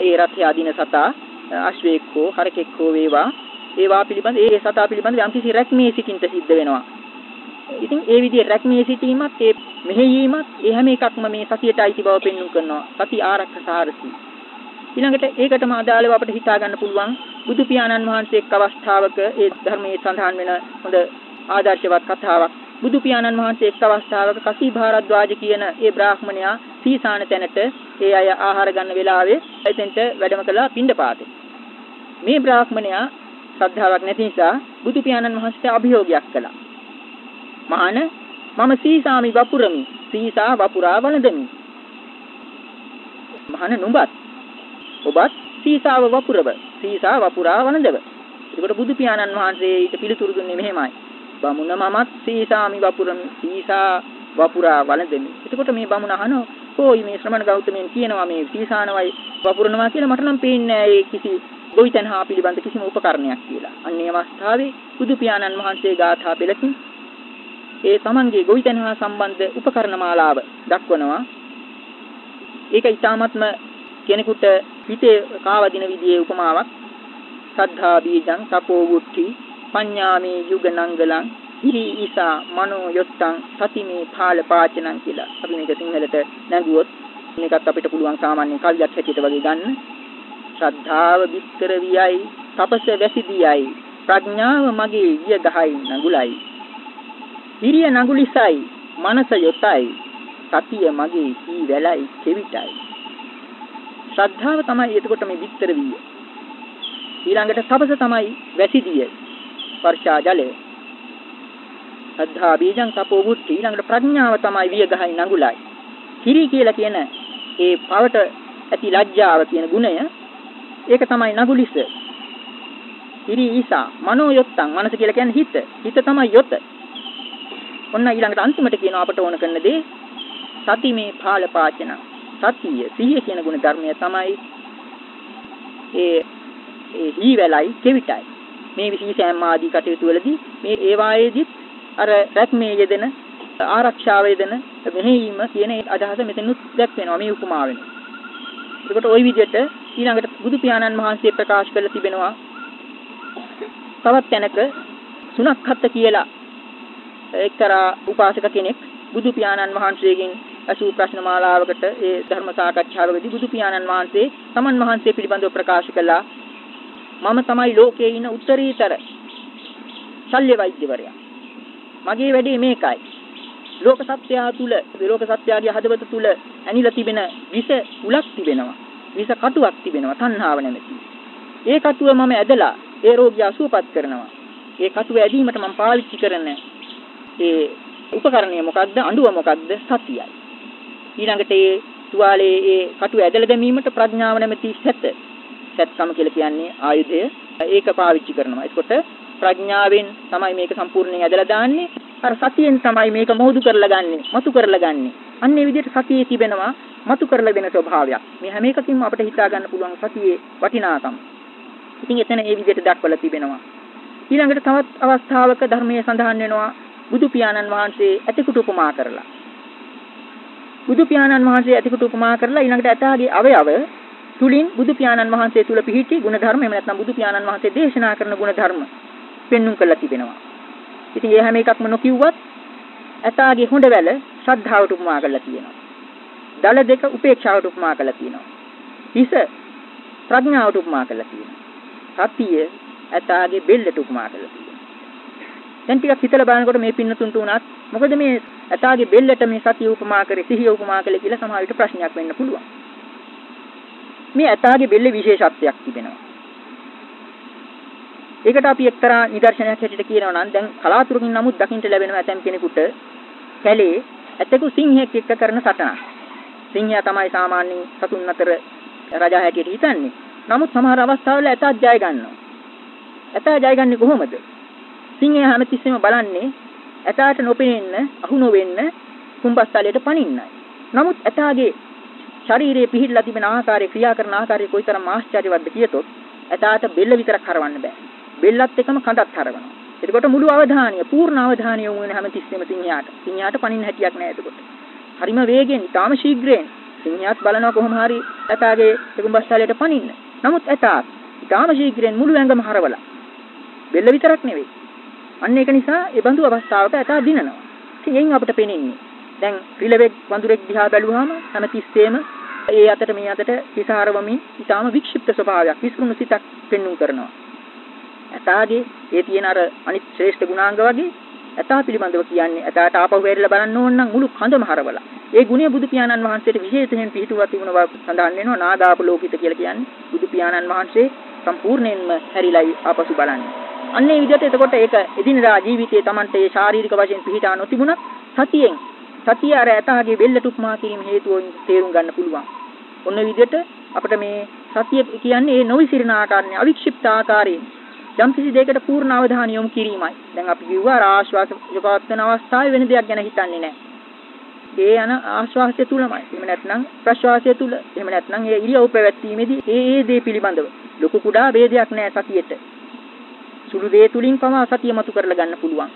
ඒ රථය අදින සතා අශ්වයෙක් හෝ හරකෙක් හෝ වේවා ඒවා පිළිබඳ ඒ සතා පිළිබඳ යම්කිසි රැක්මේ සිටින්ට සිද්ධ වෙනවා. ඉතින් ඒ විදිහේ රැක්මේ සිටීමත් ඒ මෙහෙයීමත් ඒ හැම එකක්ම මේ සතියට අයිති බව පෙන්වු කරනවා. සති ආරක්ෂ සාරසී. ඊළඟට ඒකටම අදාළව අපිට හිතා ගන්න පුළුවන් බුදු පියාණන් වහන්සේ එක් අවස්ථාවක ඒ ධර්මයේ සඳහන් වෙන හොඳ ආදර්ශවත් කතාවක්. බුදු පියාණන් වහන්සේ එක් අවස්ථාවක කසී භාරද්වාජ කියන ඒ බ්‍රාහ්මණයා සීසාන තැනට ඒ අය ආහාර ගන්න වෙලාවේ එතෙන්ට වැඩම කළා පිණ්ඩපාතේ. මේ බ්‍රාහ්මණයා ශ්‍රද්ධාවක් නැති නිසා බුදු පියාණන් වහන්සේට අභියෝගයක් කළා. මහාන මම සීසාමි වපුරමි. සීසා වපුරා වළඳමි. මහාන නුඹත් ඔබත් සීසාව වපුරව. සීසා වපුරා වළඳව. එතකොට බුදු පියාණන් වහන්සේ ඊට පිළිතුරු දුන්නේ මෙහෙමයි. බමුණ මමත් සීසාමි වපුරමි. සීසා වපුරා වළඳමි. එතකොට මේ බමුණ අහනවා කොයි මේ ශ්‍රමණ ගෞතමයන් කියනවා මේ සීසානවයි වපුරනවා කියලා මට නම් පේන්නේ නැහැ කිසි ගොවිතැන හා පිළිබඳ කිසිම උපකරණයක් කියලා. අන්නේ අවස්ථාවේ බුදු පියාණන් වහන්සේ ගාථා පෙළකින් ඒ තමන්ගේ ගොවිතැන හා සම්බන්ධ උපකරණ මාලාව දක්වනවා. ඒක ඊටාත්ම කෙනෙකුට හිතේ කාවදින විදිහේ උපමාවක්. සද්ධා බීජං තපෝ වුට්ටි පඤ්ඤාමේ යුග නංගලං ඉරි ඊසා මනෝ යොත්තං සතිමේ පාල පාචනං කියලා. අපි මේක සිංහලට නැගුවොත් මේකත් අපිට පුළුවන් සාමාන්‍ය කවියක් හැටියට වගේ ගන්න. ශ්‍රද්ධාව විස්තර වියයි තපස වැසිදියයි ප්‍රඥාව මගේ විය ගහයි නඟුලයි හිරිය නඟුලිසයි මනස යොතයි සතිය මගේ සී වැලයි කෙවිතයි ශ්‍රද්ධාව තමයි එතකොට මේ විස්තර විය ඊළඟට තපස තමයි වැසිදිය වර්ෂා ජලය සද්ධා බීජං තපෝ බුද්ධි ඊළඟට ප්‍රඥාව තමයි විය ගහයි නඟුලයි හිරි කියලා කියන ඒ පවට ඇති ලැජ්ජාව කියන ගුණය ඒක තමයි නගුලිස. ඉරි ඊසා මනෝ යොත්තං මනස කියලා කියන්නේ හිත. හිත තමයි යොත. ඔන්න ඊළඟට අන්තිමට කියනවා අපට ඕන කරන දේ සති මේ පාල පාචන. සතිය සිහිය කියන ගුණ ධර්මය තමයි ඒ ඒ හීවැලයි කෙවිතයි. මේ විශේෂයන් ආදී කටයුතු වලදී මේ ඒවායේදීත් අර රැක්මේ යෙදෙන ආරක්ෂාව යෙදෙන මෙහෙයීම කියන අදහස මෙතනුත් දැක්වෙනවා මේ උපමාවෙන්. එතකොට ওই විදිහට ඊළඟට බුදු පියාණන් වහන්සේ ප්‍රකාශ කරලා තිබෙනවා තවත් තැනක සුනක්හත් කියලා එක්තරා උපාසක කෙනෙක් බුදු පියාණන් වහන්සේගෙන් අසූ ප්‍රශ්න මාලාවකට ඒ ධර්ම සාකච්ඡාවකදී බුදු පියාණන් වහන්සේ තමන් වහන්සේ පිළිබඳව ප්‍රකාශ කළා මම තමයි ලෝකයේ ඉන්න උත්තරීතර ශල්‍ය වෛද්‍යවරයා මගේ වැඩේ මේකයි ලෝක සත්‍යය තුල ලෝක සත්‍යයේ හදවත තුල ඇනිලා තිබෙන විස උලක් තිබෙනවා. විස කටුවක් තිබෙනවා තණ්හාව නැමැති. ඒ කටුව මම ඇදලා ඒ රෝගියා සුවපත් කරනවා. ඒ කටුව ඇදීමට මම පාවිච්චි කරන ඒ උපකරණය මොකක්ද? අඬුව මොකක්ද? සතියයි. ඊළඟට ඒ තුවාලේ ඒ කටුව ඇදලා දැමීමට ප්‍රඥාව නැමැති සැත. සැත්කම කියලා කියන්නේ ආයුධය. ඒක පාවිච්චි කරනවා. එතකොට ප්‍රඥාවෙන් තමයි මේක සම්පූර්ණයෙන් ඇදලා දාන්නේ. අර සතියෙන් තමයි මේක මොහුදු කරලා ගන්නෙ, මතු කරලා ගන්නෙ. අන්න ඒ විදිහට සතියේ තිබෙනවා මතු කරලා දෙන ස්වභාවයක්. මේ හැම එකකින්ම අපිට හිතා ගන්න පුළුවන් සතියේ වටිනාකම. ඉතින් එතන ඒ විදිහට දක්වලා තිබෙනවා. ඊළඟට තවත් අවස්ථාවක ධර්මයේ සඳහන් වෙනවා බුදු පියාණන් වහන්සේ ඇතිකුට උපමා කරලා. බුදු පියාණන් වහන්සේ ඇතිකුට උපමා කරලා ඊළඟට ඇතාගේ අවයව තුලින් බුදු පියාණන් වහන්සේ තුල පිහිටි ගුණ ධර්ම එහෙම නැත්නම් බුදු පියාණන් වහන්සේ දේශනා කරන ගුණ ධර්ම පෙන්눔 කරලා තිබෙනවා. ඉතින් ඒ හැම එකක්ම නොකියුවත් ඇතාගේ හොඬවැල ශ්‍රද්ධාවට උපමා කරලා තියෙනවා. දල දෙක උපේක්ෂාවට උපමා කරලා තියෙනවා. හිස ප්‍රඥාවට උපමා කරලා තියෙනවා. සතිය ඇතාගේ බෙල්ලට උපමා කරලා තියෙනවා. දැන් ටිකක් හිතලා බලනකොට මේ පින්නතුන්ට උනත් මොකද මේ ඇතාගේ බෙල්ලට මේ සතිය උපමා කරේ සිහිය උපමා කළේ කියලා සමහර විට ප්‍රශ්නයක් වෙන්න පුළුවන්. මේ ඇතාගේ බෙල්ලේ විශේෂත්වයක් තිබෙනවා. ඒකට අපි එක්තරා නිදර්ශනයක් හැටියට කියනවා නම් දැන් කලාතුරකින් නමුත් දකින්න ලැබෙනවා ඇතම් කෙනෙකුට කැලේ ඇතෙකු සිංහෙක් එක්ක කරන සටනක්. සිංහයා තමයි සාමාන්‍යයෙන් සතුන් අතර රජා හැටියට හිතන්නේ. නමුත් සමහර අවස්ථාවල ඇතා ජය ගන්නවා. ඇතා ජය ගන්නේ කොහොමද? සිංහයා හැමතිස්සෙම බලන්නේ ඇතාට නොපෙනෙන්න, අහු නොවෙන්න කුඹස්තලයට පනින්නයි. නමුත් ඇතාගේ ශරීරයේ පිහිල්ලා තිබෙන ආකාරය ක්‍රියා කරන ආකාරය කොයිතරම් ආශ්චර්යවත්ද කියතොත් ඇතාට බෙල්ල විතරක් හරවන්න බෑ. බෙල්ලත් එක්කම කඳත් හරවනවා. එතකොට මුළු අවධානය, පූර්ණ අවධානය යොමු වෙන හැමතිස්සෙම සිංහයාට. සිංහයාට පනින්න හැටියක් නෑ එතකොට. හරිම වේගෙන්, ඊටාම ශීඝ්‍රයෙන් සිංහයාත් බලනවා කොහොම හරි ඇතාගේ කුඹස්තලයට පනින්න. නමුත් ඇතා ඊටාම ශීඝ්‍රයෙන් මුළු ඇඟම හරවලා බෙල්ල විතරක් නෙවෙයි. අන්න ඒක නිසා ඒ බඳු අවස්ථාවක ඇතා දිනනවා. ඉතින් එයින් අපිට පේන්නේ දැන් රිලෙවෙක් වඳුරෙක් දිහා බැලුවාම හැමතිස්සෙම ඒ අතට මේ අතට හිසහරවමින් ඊටාම වික්ෂිප්ත ස්වභාවයක් විස්කෘණ සිතක් පෙන්눔 කරනවා. ඇතාගේ ඒ තියෙන අර අනිත් ශ්‍රේෂ්ඨ ගුණාංග වගේ ඇතා පිළිබඳව කියන්නේ ඇතාට ආපහු වෙරලා බලන්න ඕන නම් මුළු කඳම හරවලා. ඒ ගුණය බුදු පියාණන් වහන්සේට විශේෂයෙන් පිහිටුවා තිබුණ බව සඳහන් වෙනවා නාගාපලෝකිත කියලා කියන්නේ. බුදු පියාණන් වහන්සේ සම්පූර්ණයෙන්ම හැරිලායි ආපසු බලන්නේ. අන්නේ විදිහට එතකොට ඒක එදිනදා ජීවිතයේ Tamante ඒ ශාරීරික වශයෙන් පිහිටා නොතිබුණත් සතියෙන් සතිය අර ඇතාගේ බෙල්ල ටුක්මා කිරීම හේතුවෙන් තේරුම් ගන්න පුළුවන්. ඔන්න විදිහට අපිට මේ සතිය කියන්නේ ඒ නොවිසිරණ ආකාරනේ අවික්ෂිප්ත ආකාරයෙන් යම් කිසි දෙයකට පූර්ණ අවධානය යොමු කිරීමයි. දැන් අපි කිව්වා ආශ්වාස යොපවත් වෙන අවස්ථාවේ වෙන දෙයක් ගැන හිතන්නේ නැහැ. ඒ යන ආශ්වාසය තුලමයි. එහෙම නැත්නම් ප්‍රශ්වාසය තුල. එහෙම නැත්නම් ඒ ඉරියව් පැවැත්වීමේදී ඒ ඒ දේ පිළිබඳව ලොකු කුඩා ભેදයක් නැහැ සතියේට. සුළු දේ තුලින් පවා සතිය මතු කරලා ගන්න පුළුවන්.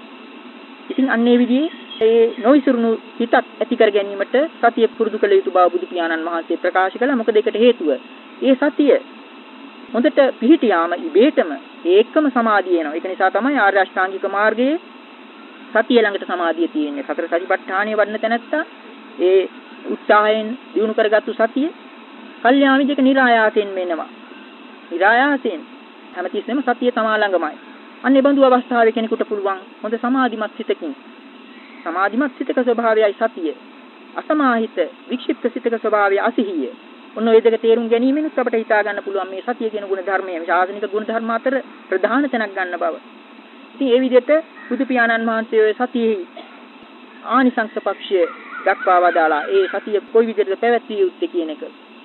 ඉතින් අන්න ඒ විදිහේ ඒ නොවිසුරුණු හිතක් ඇති කර ගැනීමට සතිය පුරුදු කළ යුතු බව බුදු පියාණන් වහන්සේ ප්‍රකාශ කළා. මොකද ඒකට හේතුව ඒ සතිය හොඳට පිහිටියාම ඉබේටම ඒකම සමාධිය එනවා. ඒක නිසා තමයි ආර්ය අෂ්ටාංගික මාර්ගයේ සතිය ළඟට සමාධිය තියෙන්නේ. සතර සතිපට්ඨානය වඩන තැනැත්තා ඒ උත්සාහයෙන් දිනු කරගත්තු සතිය කල්යාමිදක નિરાයාසයෙන් වෙනවා. નિરાයාසයෙන් හැමතිස්සෙම සතිය තමා ළඟමයි. අන්න ඒ බඳු අවස්ථාවේ කෙනෙකුට පුළුවන් හොඳ සමාධිමත් සිතකින් සමාධිමත් සිතක ස්වභාවයයි සතිය. අසමාහිත වික්ෂිප්ත සිතක ස්වභාවය අසිහිය. ඔන්න ඔය දෙක තේරුම් ගැනීමෙන් අපට හිතා ගන්න පුළුවන් මේ සතිය කියන ගුණ ධර්මයේ ශාසනික ගුණ ධර්ම අතර ප්‍රධාන තැනක් ගන්න බව. ඉතින් ඒ විදිහට බුදු පියාණන් වහන්සේ ඔය සතියෙහි ආනිසංස පක්ෂය දක්වා වදාලා ඒ සතිය කොයි විදිහටද පැවැත්විය යුත්තේ කියන එක.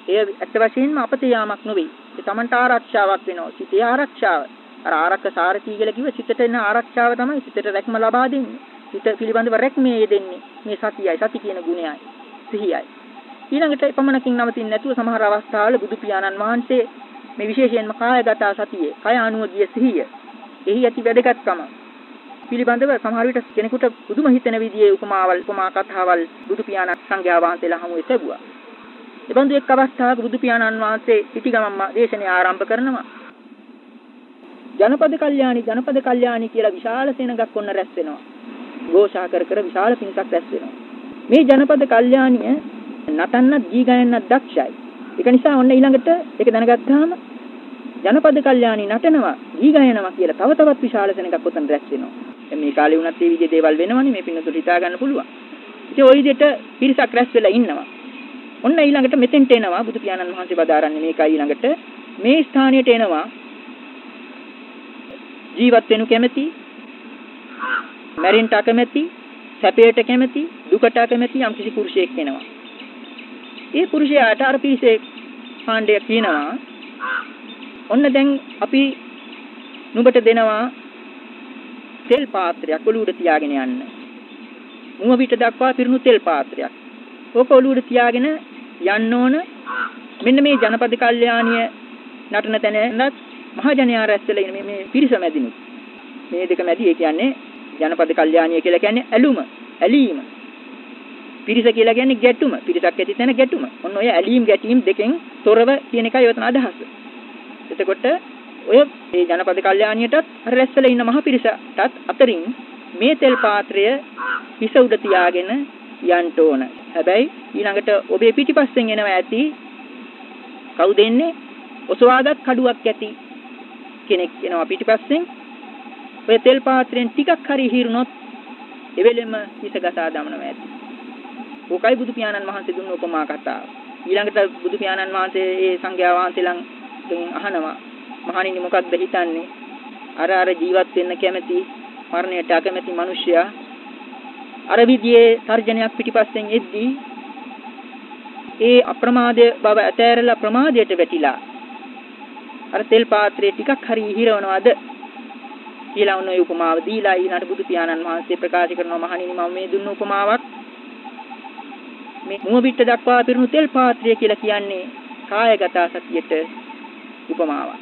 එය ඇත්ත වශයෙන්ම අපතේ යාමක් නෙවෙයි. ඒ Tamanට ආරක්ෂාවක් වෙනවා. සිතේ ආරක්ෂාව. අර ආරක්ක සාරතී කියලා කිව්ව සිතට එන ආරක්ෂාව තමයි සිතට රැක්ම ලබා දෙන්නේ. සිත පිළිබඳව රැක්මේ යෙදෙන්නේ මේ සතියයි. සති කියන ගුණයයි. සිහියයි. ඊළඟට එපමණකින් නවතින්නේ නැතුව සමහර අවස්ථාවල බුදු පියාණන් වහන්සේ මේ විශේෂයෙන්ම කායගත සතියේ, කය අනුව ගිය සිහිය, එහි ඇති වැදගත්කම පිළිබඳව සමහර විට කෙනෙකුට පුදුම හිතෙන විදිහේ උපමාවල්, උපමා කතාවල් බුදු පියාණන් සංඝයා වහන්සේලා හමුවේ ලැබුවා. එබඳු එක් අවස්ථාවක බුදු පියාණන් වහන්සේ සිටි ගමම්ම දේශනය ආරම්භ කරනවා. ජනපද කල්යාණි ජනපද කල්යාණි කියලා විශාල සෙනඟක් ඔන්න රැස් වෙනවා. ഘോഷා කර කර විශාල පින්සක් රැස් වෙනවා. මේ ජනපද කල්යාණිය නටන්නත් ගී ගයන්නත් දක්ෂයි. ඒක නිසා ඔන්න ඊළඟට ඒක දැනගත්තාම ජනපද කල්යාණි නටනවා ගී ගයනවා කියලා තව තවත් විශාල සෙනඟක් ඔතන රැස් වෙනවා. මේ කාලේ වුණත් මේ විදිහේ දේවල් වෙනවනේ මේ පින්නතුට හිතා ගන්න පුළුවන්. ඉතින් ওই විදිහට පිරිසක් රැස් වෙලා ඉන්නවා. ඔන්න ඊළඟට මෙතෙන්ට එනවා බුදු පියාණන් වහන්සේ බදාරන්නේ මේකයි ඊළඟට මේ ස්ථානියට එනවා ජීවත් වෙනු කැමැති මැරෙන්න අකමැති සැපයට කැමැති දුකට අකමැති යම් කිසි පුරුෂයෙක් එනවා. ඒ පුරුෂයාට අර පිරිසේ කාණ්ඩයක් කියනවා ඔන්න දැන් අපි නුඹට දෙනවා තෙල් පාත්‍රයක් ඔලුවට තියාගෙන යන්න. මුව පිට දක්වා පිරුණු තෙල් පාත්‍රයක්. ඕක ඔලුවට තියාගෙන යන්න ඕන. මෙන්න මේ ජනපද කල්යාණිය නටන තැනත් මහජනයා රැස් වෙලා ඉන්න මේ පිරිස මැදිනුත්. මේ දෙක මැදි ඒ කියන්නේ ජනපද කල්යාණිය කියලා කියන්නේ ඇලුම, ඇලීම. පිරිස කියලා කියන්නේ ගැටුම. පිරිසක් ඇති තැන ගැටුම. ඔන්න ඔය ඇලීම් ගැටීම් දෙකෙන් තොරව කියන එකයි ඔතන අදහස. එතකොට ඔය මේ ජනපද කල්යාණියටත් අර රැස්වල ඉන්න මහ පිරිසටත් අතරින් මේ තෙල් පාත්‍රය හිස උඩ තියාගෙන යන්න ඕන. හැබැයි ඊළඟට ඔබේ පිටිපස්සෙන් එනවා ඇති කවුද එන්නේ? ඔසවාගත් කඩුවක් ඇති කෙනෙක් එනවා පිටිපස්සෙන්. ඔය තෙල් පාත්‍රයෙන් ටිකක් හරි හිරුනොත් එවෙලෙම හිස ගසා දමනවා ඇති. ඕකයි බුදු පියාණන් වහන්සේ දුන්න උපමා කතාව. ඊළඟට බුදු පියාණන් වහන්සේ ඒ සංඝයා වහන්සේලන් අහනවා මහණෙනි මොකක්ද හිතන්නේ? අර අර ජීවත් වෙන්න කැමති මරණයට අකමැති මිනිසයා අර විදියේ තර්ජනයක් පිටිපස්සෙන් එද්දී ඒ අප්‍රමාදය බව ඇතෑරලා ප්‍රමාදයට වැටිලා අර තෙල් පාත්‍රයේ ටිකක් හරි ඉහිරවනවාද කියලා උන උපමාව දීලා ඊළඟට බුදු පියාණන් වහන්සේ ප්‍රකාශ කරනවා මහණෙනි මම මේ දුන්න උපමාවක් මේ මුව පිට දක්වා පිරුණු තෙල් පාත්‍රය කියලා කියන්නේ කායගත සතියට උපමාවක්.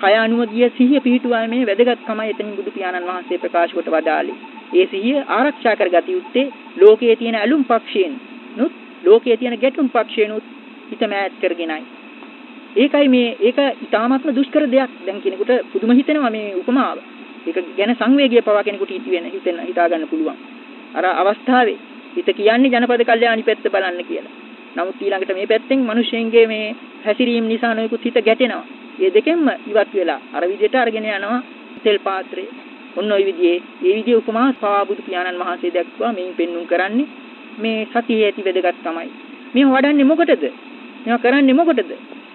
කය අනුව ගිය සිහිය පිහිටුවාමේ වැදගත්කමයි එතනින් බුදු පියාණන් වහන්සේ ප්‍රකාශ කොට වදාළේ. ඒ සිහිය ආරක්ෂා කරගත යුත්තේ ලෝකයේ තියෙන ඇලුම් පක්ෂයෙන් නුත් ලෝකයේ තියෙන ගැටුම් පක්ෂයනුත් හිත මෑත් කරගෙනයි. ඒකයි මේ ඒක ඊටාත්ම දුෂ්කර දෙයක්. දැන් කෙනෙකුට පුදුම හිතෙනවා මේ උපමාව. ඒක ගැන සංවේගය පවා කෙනෙකුට හිතෙන්න හිතෙන්න හිතා ගන්න පුළුවන්. අර අවස්ථාවේ හිත කියන්නේ ජනපද කල්යාණි පැත්ත බලන්න කියලා. නමුත් ඊළඟට මේ පැත්තෙන් මිනිස්සුන්ගේ මේ හැසිරීම නිසා නොයෙකුත් හිත ගැටෙනවා. මේ දෙකෙන්ම ඉවත් වෙලා අර විදිහට අරගෙන යනවා තෙල් පාත්‍රය. ඔන්න ඔය විදිහේ මේ විදිහේ උපමා පවා බුදු පියාණන් වහන්සේ දැක්වා මේන් පෙන්눔 කරන්නේ මේ සතියේ ඇති වැදගත් තමයි. මේ වඩන්නේ මොකටද? මේවා කරන්නේ මොකටද?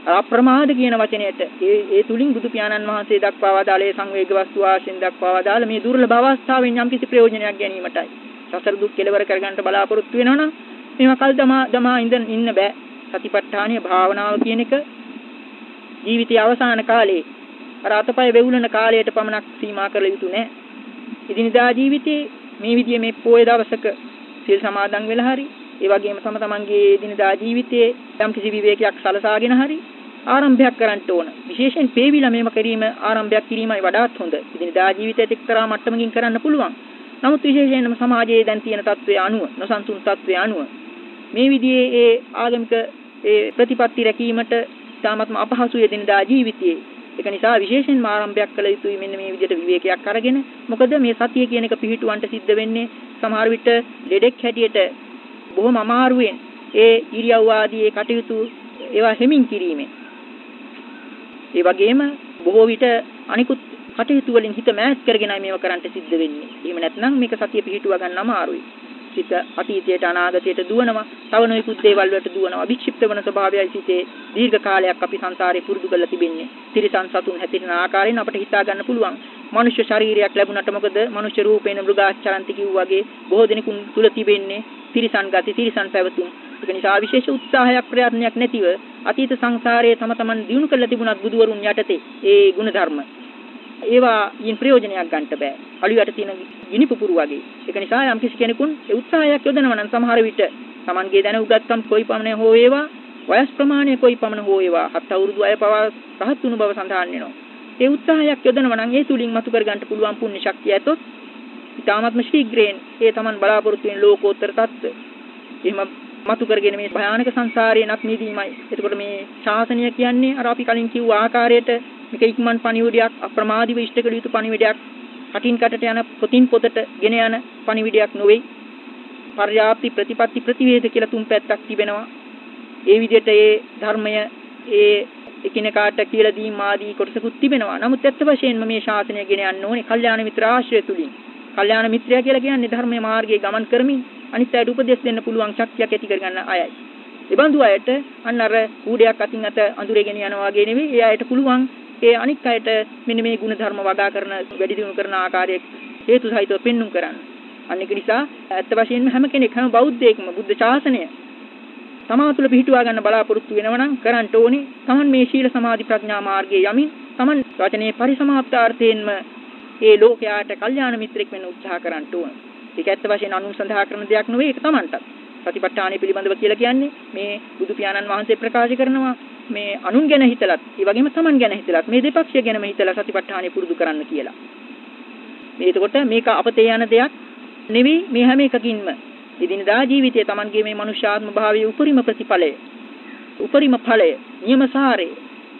අප්‍රමාද කියන වචනයට ඒ ඒ තුලින් බුදු පියාණන් වහන්සේ දක්වා වදාළේ සංවේග වස්තු ආශෙන් දක්වා වදාළ මේ දුර්ලභ අවස්ථාවෙන් යම්කිසි ප්‍රයෝජනයක් ගැනීමටයි. සසර දුක් කෙලවර කරගන්න බලාපොරොත්තු වෙනවනම් මේවා කල් දමා දමා ඉඳන් ඉන්න බෑ. සතිපට්ඨානීය භාවනාව කියන එක ජීවිතයේ අවසාන කාලේ අර අතපය වෙවුලන කාලයට පමණක් සීමා කරලා යුතු නෑ. ඉදිනදා ජීවිතේ මේ විදිය මේ පොයේ දවසක සිල් සමාදන් වෙලා හරි ඒ වගේම තම තමන්ගේ එදිනදා ජීවිතයේ යම් කිසි විවේකයක් සලසාගෙන හරි ආරම්භයක් කරන්න ඕන. විශේෂයෙන් පේවිලා මේව කිරීම ආරම්භයක් කිරීමයි වඩාත් හොඳ. ඉදිනදා ජීවිතයට එක්තරා මට්ටමකින් කරන්න පුළුවන්. නමුත් විශේෂයෙන්ම සමාජයේ දැන් තියෙන තත්ත්වය අනුව, නොසන්සුන් තත්ත්වය අනුව මේ විදිහේ ඒ ආගමික ඒ ප්‍රතිපත්ති රැකීමට තාමත්ම අපහසු එදිනදා ජීවිතයේ ඒක නිසා විශේෂයෙන්ම ආරම්භයක් කළ යුතුයි මෙන්න මේ විදිහට විවේකයක් අරගෙන මොකද මේ සතිය කියන එක පිහිටුවන්ට සිද්ධ වෙන්නේ සමහර විට ලෙඩෙක් හැටියට බොහොම අමාරුවෙන් ඒ ඉරියව් ආදී ඒ කටයුතු ඒවා හැමින් කිරීමෙන් ඒ වගේම බොහෝ විට අනිකුත් කටයුතු වලින් හිත මෑත් කරගෙනයි මේව කරන්න සිද්ධ වෙන්නේ. එහෙම නැත්නම් මේක සතිය පිහිටුව ගන්න අමාරුයි. සිත අතීතයට අනාගතයට දුවනවා. තව නොයෙකුත් දේවල් වලට දුවනවා. වික්ෂිප්ත වන ස්වභාවයයි සිතේ දීර්ඝ කාලයක් අපි සංසාරේ පුරුදු කරලා තිබෙන්නේ. තිරිසන් සතුන් හැසිරෙන ආකාරයෙන් අපිට හිතා ගන්න පුළුවන්. මනුෂ්‍ය ශරීරයක් ලැබුණට මොකද මනුෂ්‍ය රූපේන මෘගාචරන්ති කිව්වාගේ බොහෝ දෙනෙකුන් තුල තිබෙන්නේ තිරිසන් ගති තිරිසන් පැවතුම්. ඒක නිසා විශේෂ උත්සාහයක් ප්‍රයත්නයක් නැතිව අතීත සංසාරයේ තම තමන් දිනු කරලා තිබුණත් බුදුවරුන් යටතේ ඒ ගුණධර්ම ඒවා යින් ප්‍රයෝජනයක් ගන්නට බෑ. අලුයට තියෙන ගිනි පුපුරු වගේ. ඒක නිසා යම් කිසි කෙනෙකුන් ඒ උත්සාහයක් යොදනවා නම් සමහර විට Tamanගේ දැන උගත්කම් කොයි පමණ හෝ වේවා වයස් ප්‍රමාණය කොයි පමණ හෝ වේවා හත් අවුරුදු අය පවා රහත් වුණු බව සඳහන් වෙනවා. ඒ උත්සාහයක් යොදනවා නම් ඒ තුලින් මතු කර ගන්නට පුළුවන් පුණ්‍ය ශක්තිය ඇතොත් ඊටාත්ම ශීඝ්‍රයෙන් ඒ Taman බලාපොරොත්තු වෙන ලෝකෝත්තර தত্ত্ব එහෙම මතු කරගෙන මේ භයානක සංසාරයෙන් අත් මිදීමයි. එතකොට මේ ශාසනය කියන්නේ අර අපි කලින් කිව්ව ආකාරයට මේක ඉක්මන් පණිවිඩයක් අප්‍රමාදීව ඉෂ්ට කළ යුතු පණිවිඩයක් කටින් කටට යන පොතින් පොතට ගෙන යන පණිවිඩයක් නොවේ. පර්යාප්ති ප්‍රතිපatti ප්‍රතිවේද කියලා තුන් පැත්තක් තිබෙනවා. ඒ විදිහට ඒ ධර්මය ඒ එකිනෙකාට කියලා දීම ආදී කොටසකුත් තිබෙනවා. නමුත් ඇත්ත වශයෙන්ම මේ ශාසනය ගෙන යන්න ඕනේ කල්යාණ මිත්‍ර ආශ්‍රය තුලින්. කල්යාණ මිත්‍රයා කියලා කියන්නේ ධර්මයේ මාර්ගයේ ගමන් කරමින් අනිත් අයට උපදෙස් දෙන්න පුළුවන් ශක්තියක් ඇති කරගන්න අයයි. ඒ බඳු අයට අන්න අර කූඩයක් අතින් අත අඳුරගෙන යනවා වගේ නෙවෙයි. ඒ අයට පුළුවන් ඒ අනික් අයට මෙන්න මේ ගුණ ධර්ම වගා කරන වැඩි දියුණු කරන ආකාරයේ හේතු සහිතව පෙන්눔 කරන්න. අන්න ඒක නිසා ඇත්ත වශයෙන්ම හැම කෙනෙක් හැම බෞද්ධයෙක්ම බුද්ධ ශාසනය තමා තුළ පිහිටුවා ගන්න බලාපොරොත්තු වෙනවා නම් කරන්න ඕනේ තමන් මේ ශීල සමාධි ප්‍රඥා මාර්ගයේ යමින් තමන් වචනේ පරිසමාප්තාර්ථයෙන්ම ඒ ලෝකයාට කල්යාණ මිත්‍රෙක් වෙන්න උත්සාහ කරන්න ඕන. ඒක ඇත්ත වශයෙන් අනුන් සඳහා කරන දෙයක් නෙවෙයි ඒක තමන්ටත්. සතිපට්ඨානෙ පිළිබඳව කියලා කියන්නේ මේ බුදු පියාණන් වහන්සේ ප්‍රකාශ කරනවා මේ අනුන් ගැන හිතලත් ඒ වගේම තමන් ගැන හිතලත් මේ දෙපක්ෂය ගැනම හිතලා සතිපට්ඨානෙ පුරුදු කරන්න කියලා. මේ එතකොට මේක අපතේ යන දෙයක් නෙවෙයි මේ හැම එකකින්ම එදිනදා ජීවිතයේ තමන්ගේ මේ මනුෂ්‍යාත්ම භාවයේ උපරිම ප්‍රතිඵලය උපරිම ඵලය නියමසාරේ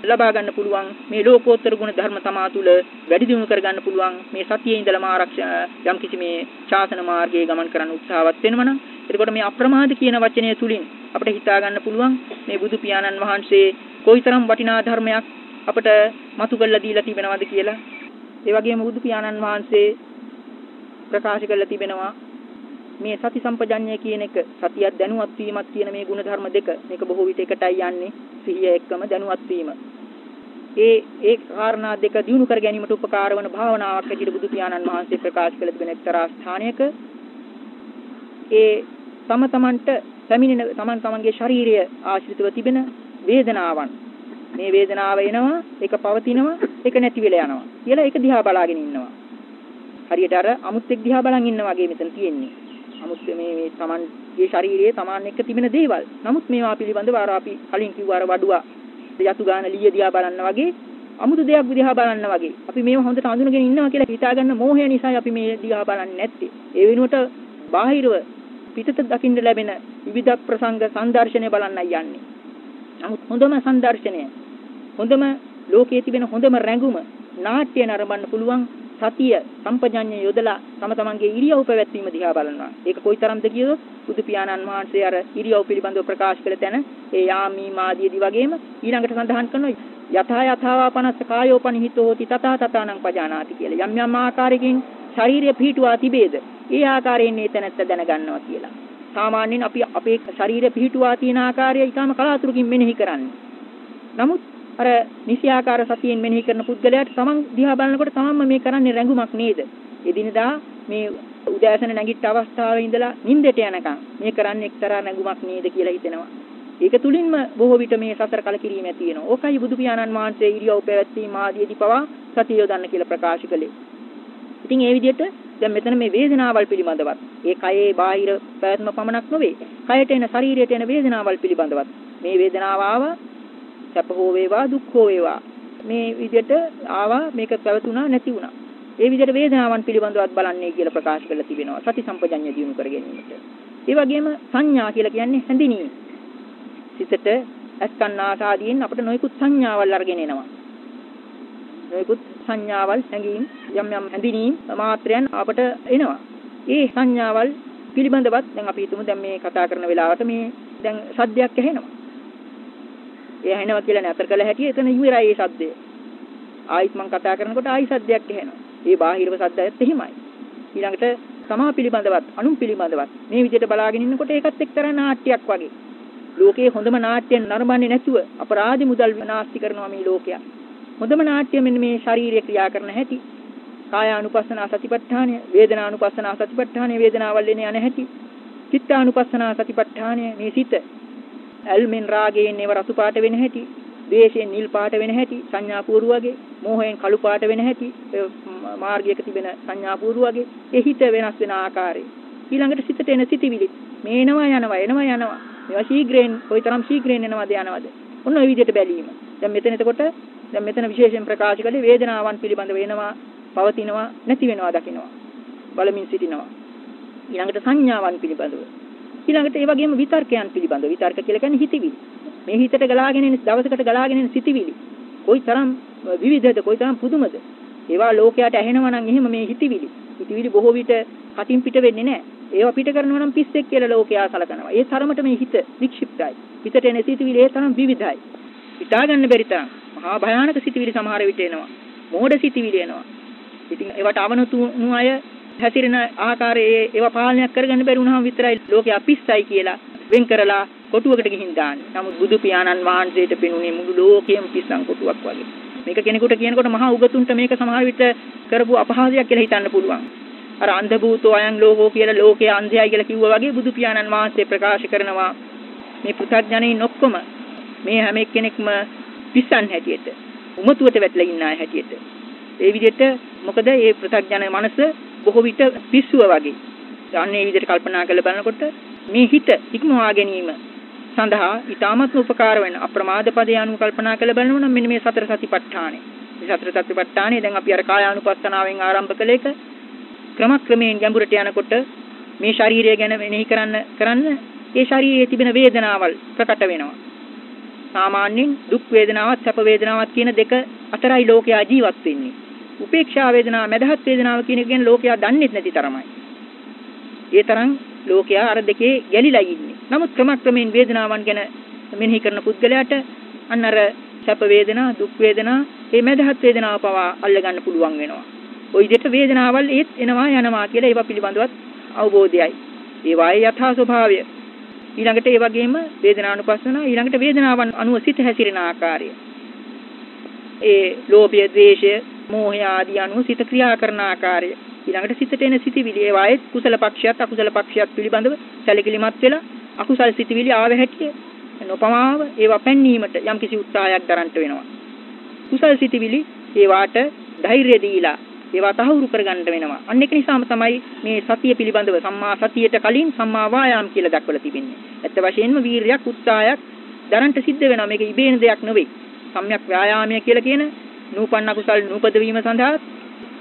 ලබා ගන්න පුළුවන්. මේ ලෝකෝත්තර ගුණ ධර්ම තමා තුළ වැඩි දියුණු කර ගන්න පුළුවන්. මේ සතියේ ඉඳලම ආරක්ෂා යම් කිසි මේ ශාසන මාර්ගයේ ගමන් කරන්න උත්සාහවත් වෙනවනම් එතකොට මේ අප්‍රමාද කියන වචනය තුලින් අපිට හිතා ගන්න පුළුවන් මේ බුදු පියාණන් වහන්සේ කොයිතරම් වටිනා ධර්මයක් අපට මතු කරලා දීලා තිබෙනවද කියලා. ඒ වගේම බුදු පියාණන් වහන්සේ ප්‍රකාශ කරලා තිබෙනවා මේ සති සම්පජඤ්ඤය කියන එක සතියක් දැනුවත් වීමක් කියන මේ ගුණ ධර්ම දෙක. මේක බොහෝ විට එකටයි යන්නේ. සිහිය එක්කම දැනුවත් වීම. ඒ ඒ කාරණා දෙක දිනු කර ගැනීමට උපකාර වන භාවනාවක් ඇටියට බුදු පියාණන් වහන්සේ ප්‍රකාශ කළ තිබෙන එක්තරා ස්ථානයක ඒ තම තමන්ට පැමිණෙන තමන් තමන්ගේ ශාරීරිය ආශ්‍රිතව තිබෙන වේදනාවන්. මේ වේදනාව එනවා ඒක පවතිනවා ඒක නැති වෙලා යනවා කියලා ඒක දිහා බලාගෙන ඉන්නවා. හරියට අර අමුත්‍යෙක් දිහා බලන් ඉන්නා වගේ මෙතන තියෙන්නේ. අමුත් මේ මේ තමන්ගේ ශාරීරියේ තමන් එක්ක තිබෙන දේවල්. නමුත් මේවා පිළිබඳව අර අපි කලින් කිව්වා අර වඩුවා. යතු ගාන ලිය දිහා බලන්න වගේ අමුතු දෙයක් දිහා බලන්න වගේ. අපි මේව හොඳට අඳුනගෙන ඉන්නවා කියලා හිතාගන්න මෝහය නිසා අපි මේ දිහා බලන්නේ නැත්තේ. ඒ වෙනුවට බාහිරව පිටත දකින්න ලැබෙන විවිධ ප්‍රසංග සංදර්ශනය බලන්නයි යන්නේ. නමුත් හොඳම සංදර්ශනය හොඳම ලෝකයේ තිබෙන හොඳම රැඟුම නාට්‍ය නරඹන්න පුළුවන් සතිය සම්පජඤ්ඤය යොදලා තම තමන්ගේ ඉරියව් පැවැත්වීම දිහා බලනවා. ඒක කොයිතරම්ද කියොත් බුදු පියාණන් වහන්සේ අර ඉරියව් පිළිබඳව ප්‍රකාශ කළ තැන ඒ යාමී මාදීදී වගේම ඊළඟට සඳහන් කරනවා යථා යථාවා පනස්ස කායෝපනිහිතෝ hoti තථා තථානං පජානාති කියලා. යම් යම් ආකාරයකින් ශාරීරිය පිහිටුවා තිබේද? ඒ ආකාරයෙන් මේ තැනත්ත දැනගන්නවා කියලා. සාමාන්‍යයෙන් අපි අපේ ශරීරය පිහිටුවා තියෙන ආකාරය ඊටම කලාතුරකින් මෙනෙහි කරන්නේ. නමුත් අර නිසියාකාර සතියෙන් මෙනෙහි කරන පුද්ගලයාට තමන් දිහා බලනකොට තමන්ම මේ කරන්නේ රැඟුමක් නේද? එදිනදා මේ උදෑසන නැගිට අවස්ථාවේ ඉඳලා නිින්දට යනකම් මේ කරන්නේ එක්තරා රැඟුමක් නේද කියලා හිතෙනවා. ඒක තුලින්ම බොහෝ විට මේ සතර කලකිරීම ඇති වෙනවා. ඕකයි බුදු පියාණන් වහන්සේ ඉරියව් පැවැත්වීම ආදීදී පවා සතිය යොදන්න කියලා ප්‍රකාශ කළේ. ඉතින් ඒ විදිහට දැන් මෙතන මේ වේදනාවල් පිළිබඳවත් ඒ කයේ බාහිර පැවැත්ම පමණක් නොවේ. කයට එන ශරීරයට එන වේදනාවල් පිළිබඳවත් මේ වේදනාව ආවා සැප හෝ වේවා දුක් හෝ වේවා මේ විදිහට ආවා මේක පැවතුණා නැති වුණා. ඒ විදිහට වේදනාවන් පිළිබඳවත් බලන්නේ කියලා ප්‍රකාශ කරලා තිබෙනවා. සති සම්පජඤ්ඤය දිනු කර ගැනීමට. ඒ වගේම සංඥා කියලා කියන්නේ හැඳිනීම. සිතට අස්කන්නාසාදීන් අපිට නොයෙකුත් සංඥාවල් අරගෙන එනවා. නොයෙකුත් සංඥාවල් හැඟීම් යම් යම් හැඳිනීම් මාත්‍රයන් අපට එනවා. ඒ සංඥාවල් පිළිබඳවත් දැන් අපි හිතමු දැන් මේ කතා කරන වෙලාවට මේ දැන් සද්දයක් ඇහෙනවා. ඒ ඇහෙනවා කියලා නතර කළ හැටි එතන ඉවරයි ඒ සද්දය. ආයිත් මම කතා කරනකොට ආයි සද්දයක් ඇහෙනවා. ඒ බාහිරව සද්දයත් එහෙමයි. ඊළඟට තමා පිළිබඳවත් අනුන් පිළිබඳවත් මේ විදිහට බලාගෙන ඉන්නකොට ඒකත් එක්තරා නාට්‍යයක් වගේ. ලෝකයේ හොඳම නාට්‍යයන් නරඹන්නේ නැතුව අපරාධි මුදල් විනාශ කරනවා මේ ලෝකයා. හොඳම නාට්‍ය මෙන්න මේ ශාරීරික ක්‍රියා කරන හැටි. කායානුපස්සනා සතිපට්ඨානය, වේදනානුපස්සනා සතිපට්ඨානය, වේදනාවල් එන යන හැටි. චිත්තානුපස්සනා සතිපට්ඨානය මේ සිත. ඇල්මෙන් රාගයෙන් ඒව රතු පාට වෙන හැටි, ද්වේෂයෙන් නිල් පාට වෙන හැටි, සංඥා පූර්ව වගේ, මෝහයෙන් කළු පාට වෙන හැටි, මාර්ගයක තිබෙන සංඥා පූර්ව වගේ, ඒ හිත වෙනස් වෙන ආකාරය. ඊළඟට සිතට එන සිතිවිලි මේනවා යනවා එනවා යනවා. මේවා ශීඝ්‍රයෙන් කොයිතරම් ශීඝ්‍රයෙන් එනවද යනවද? ඔන්න ඔය විදිහට බැලීම. දැන් මෙතන එතකොට දැන් මෙතන විශේෂයෙන් ප්‍රකාශ කළේ වේදනාවන් පිළිබඳ වෙනවා, පවතිනවා, නැති වෙනවා දකින්නවා. බලමින් සිටිනවා. ඊළඟට සංඥාවන් පිළිබඳව. ඊළඟට ඒ වගේම විතර්කයන් පිළිබඳව. විතර්ක කියලා කියන්නේ හිතවිලි. මේ හිතට ගලාගෙන එන දවසකට ගලාගෙන එන සිතිවිලි. කොයිතරම් විවිධද, කොයිතරම් පුදුමද. ඒවා ලෝකයට ඇහෙනවා නම් එහෙම මේ හිතවිලි. හිතවිලි බොහෝ විට කටින් පිට වෙන්නේ නැහැ. ඒවා පිට කරනවා නම් පිස්සෙක් කියලා ලෝකයා සලකනවා. ඒ තරමට මේ හිත වික්ෂිප්තයි. හිතට එන සිතිවිලි ඒ තරම් විවිධයි. හිතා ගන්න බැරි තරම්. මහා භයානක සිතිවිලි සමහර විට එනවා. මෝඩ සිතිවිලි එනවා. ඉතින් ඒවට අවනතුණු අය හැසිරෙන ආකාරයේ ඒවා පාලනය කරගන්න බැරි වුණාම විතරයි ලෝකේ අපිස්සයි කියලා වෙන් කරලා කොටුවකට ගිහින් දාන්නේ. නමුත් බුදු පියාණන් වහන්සේට පෙනුනේ මුළු ලෝකෙම පිස්සන් කොටුවක් වගේ. මේක කෙනෙකුට කියනකොට මහා උගතුන්ට මේක සමහර විට කරපු අපහාසයක් කියලා හිතන්න පුළුවන්. අර අන්ධ භූතෝ අයං ලෝකෝ කියලා ලෝකයේ අන්ධයයි කියලා කිව්වා වගේ බුදු පියාණන් වහන්සේ ප්‍රකාශ කරනවා මේ පෘථග්ජනයින් ඔක්කොම මේ හැම එක්කෙනෙක්ම පිස්සන් හැටියට උමතුවට වැටලා ඉන්න අය හැටියට ඒ විදිහට මොකද මේ පෘථග්ජන මනස බොහෝ විට පිස්සුව වගේ. අන්නේ විදිහට කල්පනා කරලා බලනකොට මේ හිත ඉක්මවා ගැනීම සඳහා ඊටමත් උපකාර වෙන අප්‍රමාද පදේ අනුව කල්පනා කරලා බලනවා නම් මෙන්න මේ සතර සතිපට්ඨානෙ මේ සතර සතිපට්ඨානෙ දැන් අපි අර කායානුපස්සනාවෙන් ආරම්භ කළ එක ක්‍රමක්‍රමයෙන් ගැඹුරට යනකොට මේ ශාරීරය ගැන මෙනෙහි කරන්න කරන්න ඒ ශාරීරයේ තිබෙන වේදනාවල් ප්‍රකට වෙනවා. සාමාන්‍යයෙන් දුක් වේදනාවත් සැප වේදනාවත් කියන දෙක අතරයි ලෝකයා ජීවත් වෙන්නේ. උපේක්ෂා වේදනාව, මදහත් වේදනාව කියන එක ගැන ලෝකයා දන්නේ නැති තරමයි. ඒ තරම් ලෝකයා අර දෙකේ ගැලිලා ඉන්නේ. නමුත් ක්‍රමක්‍රමයෙන් වේදනාවන් ගැන මෙනෙහි කරන පුද්ගලයාට අන්න අර සැප වේදනා, දුක් වේදනා, මේ මදහත් වේදනාව පවා අල්ලගන්න පුළුවන් වෙනවා. ওই විදිහට වේදනාවල් ඒත් එනවා යනවා කියලා ඒවා පිළිබඳවත් අවබෝධයයි. ඒවායේ යථා ස්වභාවය ඊළඟට ඒ වගේම වේදනානුපස්සන ඊළඟට වේදනාවන් අනුව සිත හැසිරෙන ආකාරය ඒ ලෝභය, ද්වේෂය, මෝහය ආදී අනුව සිත ක්‍රියා කරන ආකාරය ඊළඟට සිතට එන සිතිවිලි ඒවායේ කුසල පක්ෂයත් අකුසල පක්ෂයත් පිළිබඳව සැලකිලිමත් වෙලා අකුසල් සිතිවිලි ආව හැටිය නොපමාව ඒවා පෙන්වීමට යම්කිසි උත්සාහයක් දරන්නට වෙනවා. කුසල් සිතිවිලි ඒවාට ධෛර්යය දීලා ඒවා තහවුරු කරගන්න වෙනවා. අන්න ඒක නිසාම තමයි මේ සතිය පිළිබඳව සම්මා සතියට කලින් සම්මා වායාම කියලා දක්වලා තිබෙන්නේ. ඇත්ත වශයෙන්ම වීරියක් උත්සාහයක් දරන්ට සිද්ධ වෙනවා. මේක ඉබේන දෙයක් නෙවෙයි. සම්‍යක් ව්‍යායාමය කියලා කියන නූපන්න කුසල් නූපද වීම සඳහා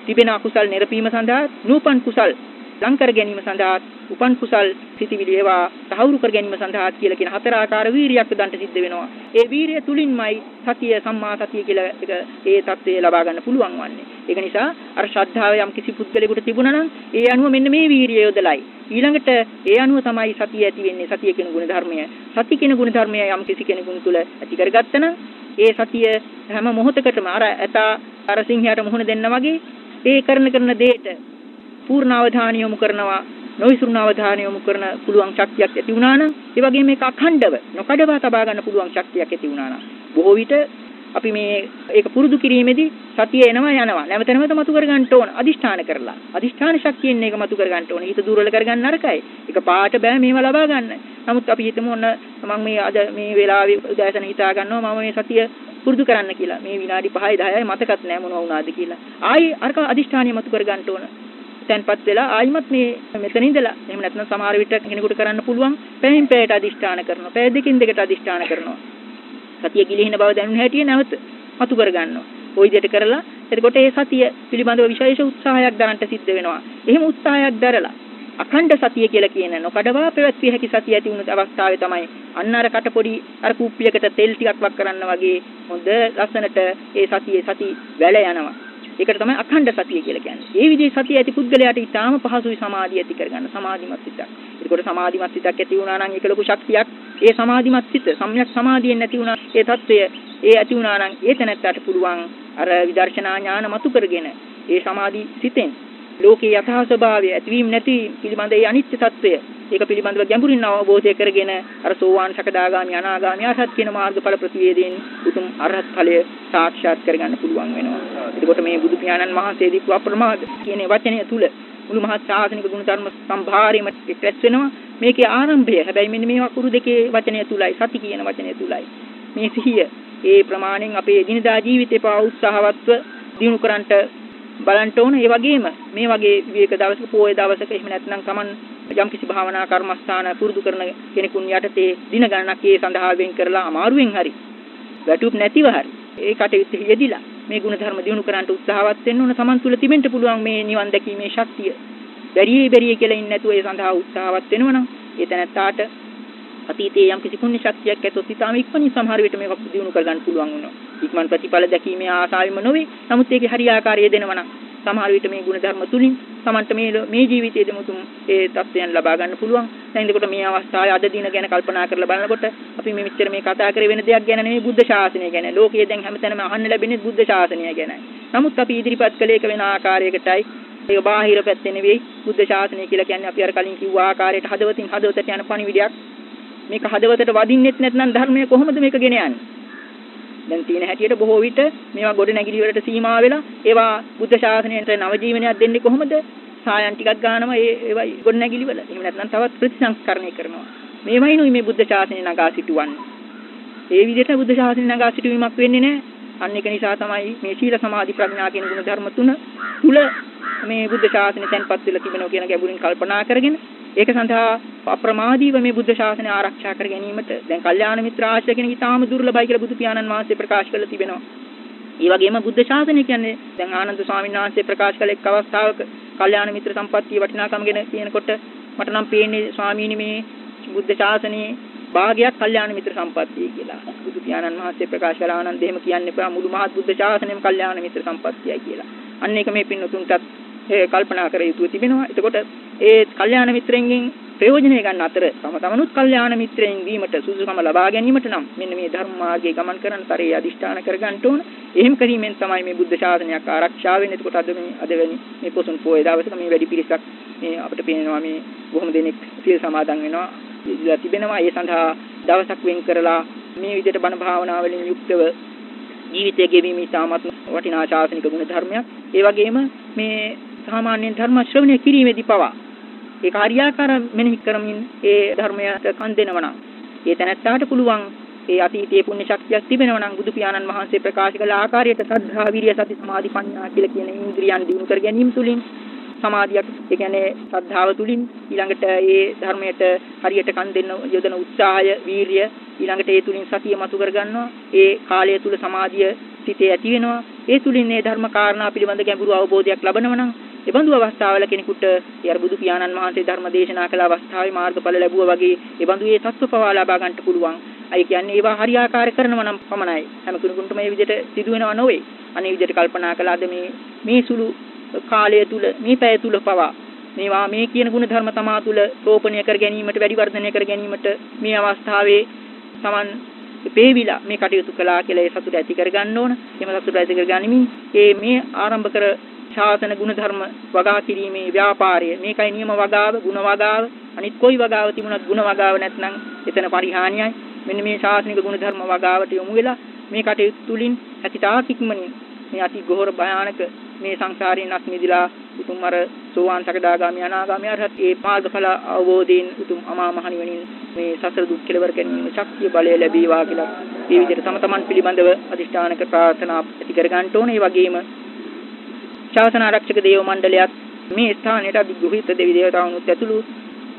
තිබෙන අකුසල් නිරපීම සඳහා නූපන් කුසල් ලං කර ගැනීම සඳහා උපන් කුසල් සිටිවිලි ඒවා තහවුරු කර ගැනීම සඳහා කියලා කියන හතර ආකාර වීරියක් දන්ට සිද්ධ වෙනවා. ඒ වීරිය තුලින්මයි සතිය සම්මා සතිය කියලා එක ඒ தත්ත්වය ලබා ගන්න පුළුවන් වන්නේ. ඒක නිසා අර ශ්‍රද්ධාව යම් කිසි පුද්ගලෙකුට තිබුණා නම් ඒ අනුව මෙන්න මේ වීරිය යොදලයි. ඊළඟට ඒ අනුව තමයි සතිය ඇති වෙන්නේ. සතිය කියන ගුණ ධර්මය. සති කියන ගුණ ධර්මය යම් කිසි කෙනෙකුන් තුළ ඇති කරගත්තා නම් ඒ සතිය හැම මොහොතකටම අර ඇත අර සිංහයාට මුහුණ දෙන්න වගේ ඒ කරන කරන දෙයට පූර්ණ අවධානය යොමු කරනවා නොවිසුරුන අවධානය යොමු කරන පුළුවන් ශක්තියක් ඇති වුණා නම් ඒ වගේම මේක අඛණ්ඩව නොකඩවා තබා ගන්න පුළුවන් ශක්තියක් ඇති වුණා නම් බොහෝ විට අපි මේ ඒක පුරුදු කිරීමේදී සතිය එනවා යනවා. නැවත නැවත මතු කර ගන්න ඕන අදිෂ්ඨාන කරලා. අදිෂ්ඨාන ශක්තියෙන් මේක මතු කර ගන්න ඕන. හිත දුර්වල කර ගන්න නරකයි. ඒක පාට බෑ මේව ලබා ගන්න. නමුත් අපි හිතමු ඔන්න මම මේ අද මේ වෙලාවේ උදෑසන හිතා ගන්නවා මම මේ සතිය පුරුදු කරන්න කියලා. මේ විනාඩි 5යි 10යි මතකත් නෑ මොනවා වුණාද කියලා. ආයි අරක අදිෂ්ඨානිය මතු කර ගන්න ඕන. තැන්පත් වෙලා ආයිමත් මේ මෙතන ඉඳලා. එහෙම නැත්නම් සමහර විට කෙනෙකුට කරන්න පුළුවන් පැයෙන් පැයට අදිෂ්ඨාන කරනවා. පැය දෙකින් දෙකට අදිෂ්ඨාන කරනවා. සතිය ගිලිහින බව දැනුන හැටිය නැවත මතු කර ගන්නවා ওই විදිහට කරලා එතකොට ඒ සතිය පිළිබඳව විශේෂ උත්සාහයක් දරන්න සිද්ධ වෙනවා. එහෙම උත්සාහයක් දරලා අඛණ්ඩ සතිය කියලා කියන නොකඩවා පැවැත්විය හැකි සතිය ඇති වුණු අවස්ථාවේ තමයි අන්න අර කටපොඩි අර කුප්පියකට තෙල් ටිකක් වක් කරන්න වගේ හොඳ ලස්සනට ඒ සතියේ සති වැළ යනවා. ඒකට තමයි අඛණ්ඩ සතිය කියලා කියන්නේ. ඒ විදිහේ සතිය ඇති පුද්ගලයාට ඊටාම පහසුයි සමාධිය ඇති කරගන්න සමාධිමත් සිතක්. ඒකට සමාධිමත් සිතක් ඇති වුණා නම් ඒක ලොකු ශක්තියක්. ඒ සමාධිමත් සිත සම්‍යක් සමාධියෙන් නැති වුණා ඒ తত্ত্বය ඒ ඇති වුණා නම් ඒ තැනැත්තට පුළුවන් අර විදර්ශනා ඥාන මතු කරගෙන ඒ සමාධි සිතෙන් ලෝකේ යථා ස්වභාවය ඇතිවීම නැතිවීම පිළිබඳ ඒ අනිත්‍ය తত্ত্বය ඒක පිළිබඳව ගැඹුරින් අවබෝධය කරගෙන අර සෝවාන් සකදාගාමි අනාගාමි අරහත් කියන මාර්ගඵල ප්‍රතිවේදයෙන් උතුම් අරහත් ඵලය සාක්ෂාත් කරගන්න පුළුවන් වෙනවා. එතකොට මේ බුදු පියාණන් මහසේ දීපු අප්‍රමාද කියන වචනය තුල මුළු මහත් ශාසනික ගුණ ධර්ම සම්භාරයම එක්රැස් වෙනවා. මේකේ ආරම්භය හැබැයි මෙන්න මේ වකුරු දෙකේ වචනය තුලයි සති කියන වචනය තුලයි මේ සිහිය ඒ ප්‍රමාණයෙන් අපේ එදිනදා ජීවිතේ පවා උත්සාහවත්ව දිනු කරන්නට බලන්න ඕන. ඒ වගේම මේ වගේ විවේක දවසක පොයේ දවසක එහෙම නැත්නම් Taman යම්කිසි භාවනා කර්මස්ථාන පුරුදු කරන කෙනෙකුන් යටතේ දින ගණනක් ඒ සඳහා වෙන් කරලා අමාරුවෙන් හරි වැටුප් නැතිව හරි ඒ කටයුත්ත යෙදිලා මේ ගුණ ධර්ම දිනු කරන්න උත්සාහවත් වෙන්න ඕන Taman තුල තිබෙන්න පුළුවන් මේ නිවන් දැකීමේ ශක්තිය. බැරියේ බැරියේ කියලා ඉන්නේ නැතුව ඒ සඳහා උත්සාහවත් වෙනවනම් ඒ තැනත්තාට අතීතයේ යම් කිසි පුණ්‍ය ශක්තියක් ඇතොත් ඊටම ඉක්මනින් සමහර විට මේක දිනු කරගන්න පුළුවන් වෙනවා. ඉක්මන් ප්‍රතිඵල දැකීමේ ආසාවෙම නොවේ. නමුත් ඒකේ හරියාකාරය දෙනවා නම් සමහර විට මේ ගුණ ධර්ම තුලින් Tamanට මේ මේ ජීවිතයේදී මුතුම් ඒ தත්ත්වයන් ලබා ගන්න පුළුවන්. දැන් එතකොට මේ අවස්ථාවේ අද දින ගැන කල්පනා කරලා බලනකොට අපි මේ මෙච්චර මේ කතා කරේ වෙන දෙයක් ගැන නෙමෙයි බුද්ධ ශාසනය ගැන. ලෝකයේ දැන් හැමතැනම අහන්න ලැබෙන්නේ බුද්ධ ශාසනය ගැනයි. නමුත් අපි ඉදිරිපත් කළේ එක වෙන ආකාරයකටයි ඒක බාහිර පැත්තේ නෙවෙයි බුද්ධ ශාසනය කියලා කියන්නේ අපි අර කලින් කිව්ව ආකාරයට හදවතින් හදවතට යන පණිවිඩයක් මේක හදවතට වදින්නෙත් නැත්නම් ධර්මය කොහොමද මේක ගෙන යන්නේ දැන් තියෙන හැටියට බොහෝ විට මේවා ගොඩ නැගිලි වලට සීමා වෙලා ඒවා බුද්ධ ශාසනයට නව ජීවනයක් දෙන්නේ කොහොමද? සායන් ටිකක් ගන්නවා ඒ ඒවා ගොඩ නැගිලි වල. එහෙම නැත්නම් තවත් ප්‍රතිසංස්කරණය කරනවා. මේවයිනුයි මේ බුද්ධ ශාසනය නගා සිටුවන්නේ. ඒ විදිහට බුද්ධ ශාසනය නගා සිටුවීමක් වෙන්නේ නැහැ. අන්න ඒක නිසා තමයි මේ සීල සමාධි ප්‍රඥා කියන ගුණ ධර්ම තුන තුල මේ බුද්ධ ශාසනය තැන්පත් වෙලා තිබෙනවා කියන ගැඹුරින් කල්පනා කරගෙන ඒක සඳහා අප්‍රමාදීව මේ බුද්ධ ශාසනය ආරක්ෂා කර ගැනීමට දැන් කල්යාණ මිත්‍ර ආශ්‍රය කියන ඊටාම දුර්ලභයි කියලා බුදු පියාණන් වහන්සේ ප්‍රකාශ කරලා තිබෙනවා. ඒ වගේම බුද්ධ ශාසනය කියන්නේ දැන් ආනන්ද ස්වාමීන් වහන්සේ ප්‍රකාශ කළ එක් අවස්ථාවක කල්යාණ මිත්‍ර සම්පත්තිය වටිනාකම ගැන කියනකොට මට නම් පේන්නේ ස්වාමීනි මේ බුද්ධ ශාසනයේ භාගයක් කල්යාණ මිත්‍ර සම්පත්තිය කියලා. බුදු පියාණන් වහන්සේ ප්‍රකාශ කළ ආනන්ද එහෙම කියන්න එපා මුළු මහත් බුද්ධ ශාසනයම කල්යාණ මිත්‍ර සම්පත්තියයි කියලා. අන්න ඒක මේ පින්නතුන්ටත් ඒ කල්පනා කර යුතු තිබෙනවා. එතකොට ඒ කල්යාණ මිත්‍රෙන්ගෙන් ප්‍රයෝජනය ගන්න අතර තම තමනුත් කල්යාණ මිත්‍රයන් වීමට සුදුසුකම ලබා ගැනීමට නම් මෙන්න මේ ධර්ම මාර්ගයේ ගමන් කරන තරයේ අදිෂ්ඨාන කර ගන්න ඕන. එහෙම කිරීමෙන් තමයි මේ බුද්ධ ශාසනයක් ආරක්ෂා වෙන්නේ. එතකොට අද මේ අද වෙනි මේ පොසොන් පොයේ දවසක මේ වැඩි පිරිසක් මේ අපිට පේනවා මේ බොහොම දෙනෙක් සිල් සමාදන් වෙනවා. ඉඳලා තිබෙනවා. ඒ සඳහා දවසක් වෙන් කරලා මේ විදිහට බණ භාවනාවලින් යුක්තව ජීවිතය ගෙවීම ඉතාමත් වටිනා ශාසනික ගුණ ධර්මයක්. ඒ වගේම මේ සාමාන්‍ය ධර්ම ශ්‍රවණය කිරීමේදී පවා ඒක හරියාකාර මෙනෙහි කරමින් ඒ ධර්මයට කන් දෙනවා නම් ඒ තැනැත්තාට පුළුවන් ඒ අතීතයේ පුණ්‍ය ශක්තියක් තිබෙනවා නම් බුදු පියාණන් වහන්සේ ප්‍රකාශ කළ ආකාරයට සද්ධා විරිය සති සමාධි ප්‍රඥා කියලා කියන ඉන්ද්‍රියන් දිනු කර ගැනීම තුලින් සමාධියක් ඒ කියන්නේ ශ්‍රද්ධාව තුලින් ඊළඟට ඒ ධර්මයට හරියට කන් දෙන්න යොදන උත්සාහය වීරිය ඊළඟට ඒ තුලින් සතිය මතු කර ගන්නවා ඒ කාලය තුල සමාධිය සිතේ ඇති වෙනවා ඒ තුලින් මේ ධර්ම කාරණා පිළිබඳ ගැඹුරු අවබෝධයක් ලබනවා නම් ඒ බඳු අවස්ථාවල කෙනෙකුට ඒ අර බුදු පියාණන් වහන්සේ ධර්ම දේශනා කළ අවස්ථාවේ මාර්ගඵල ලැබුවා වගේ ඒ බඳු ඒ තත්ත්ව පවා ලබා ගන්නට පුළුවන්. අය කියන්නේ ඒවා හරියාකාර කරනවා නම් පමණයි. හැම කෙනෙකුට මේ විදිහට සිදු වෙනව නොවේ. අනේ විදිහට කල්පනා කළාද මේ මේ සුළු කාලය තුල මේ පැය තුල පවා මේවා මේ කියන ගුණ ධර්ම තමා තුල රෝපණය කර ගැනීමට වැඩි වර්ධනය කර ගැනීමට මේ අවස්ථාවේ Taman පේවිලා මේ කටයුතු කළා කියලා ඒ සතුට ඇති කර ගන්න ඕන. එහෙම සතුට ඇති කර ගනිමින් ඒ මේ ආරම්භ කර ශාසන ගුණ ධර්ම වගා කිරීමේ ව්‍යාපාරය මේකයි නියම වගාව ගුණ වගාව අනිත් කොයි වගාව තිබුණත් ගුණ වගාව නැත්නම් එතන පරිහානියයි. මෙන්න මේ ශාසනික ගුණ ධර්ම වගාවට යොමු වෙලා මේ කටයුතු තුලින් ඇතිතාක් ඉක්මනින් මේ අති ගොහර භයානක මේ සංසාරයෙන් අත් මිදලා උතුම් අර සෝවාන් සකදාගාමි අනාගාමි අරහත් ඒ මාර්ගඵල අවබෝධයෙන් උතුම් අමා මහ නිවනින් මේ සසර දුක් කෙලවර ගැනීම ශක්තිය බලය ලැබීවා කියලා මේ විදිහට තම තමන් පිළිබඳව අදිෂ්ඨානක ප්‍රාර්ථනා ඇති කර ගන්න ඕනේ. ඒ වගේම ශාසන ආරක්ෂක දේව මණ්ඩලයත් මේ ස්ථානයට අධිග්‍රහිත දෙවි දේවතාවුනුත් ඇතුළු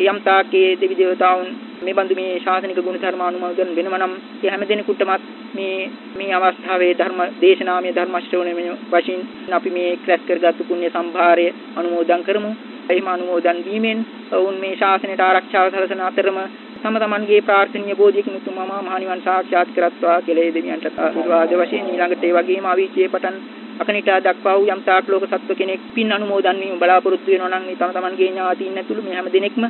යම් තාකේ දෙවි දේවතාවුන් මේ බඳු මේ ශාසනික ගුණ ධර්ම අනුමෝදන් වෙනවා නම් ඒ හැම දිනෙකටමත් මේ මේ අවස්ථාවේ ධර්ම දේශනාමය ධර්ම ශ්‍රවණය වශයෙන් අපි මේ ක්‍රැස් කරගත්තු පුණ්‍ය සම්භාරය අනුමෝදන් කරමු. එහිම අනුමෝදන් වීමෙන් වුන් මේ ශාසනයට ආරක්ෂාව සලසන අතරම තම තමන්ගේ ප්‍රාර්ථනීය බෝධියකින් උතුම් මහා නිවන් සාක්ෂාත් කරත්වා කියලා දෙවියන්ට ආශිර්වාද වශයෙන් ඊළඟට ඒ වගේම අවීචයේ පටන් අකනිටා දක්වා වූ යම් තාක් ලෝක සත්ව කෙනෙක් පින් අනුමෝදන් වීම බලාපොරොත්තු වෙනවා නම් තම තමන්ගේ ඥාතීන් ඇතුළු මේ හැම දිනෙකම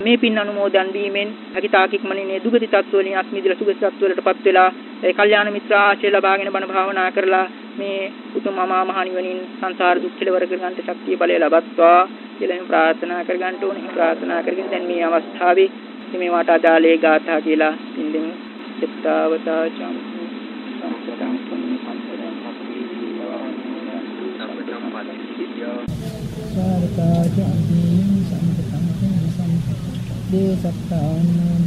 මේ පින් අනුමෝදන් වීමෙන් හැකිතාකික්මනේ දුගති තත්වවලින් අත්මිදලා සුගති තත්වවලටපත් වෙලා ඒ කල්යාණ මිත්‍ර ආශ්‍රය ලබාගෙන බණ භාවනා කරලා මේ උතුම් අමා මහ නිවනින් සංසාර දුක් කෙලවර කරගන්නට ශක්තිය බලය ලබත්වා කියලා එහෙම ප්‍රාර්ථනා කරගන්න ඕනේ. එහෙම ප්‍රාර්ථනා කරගෙන දැන් මේ අවස්ථාවේ මේ වාට අදාළේ ගාථා කියලා පින්දෙමු. චත්තාවතා ดีสัตตานัน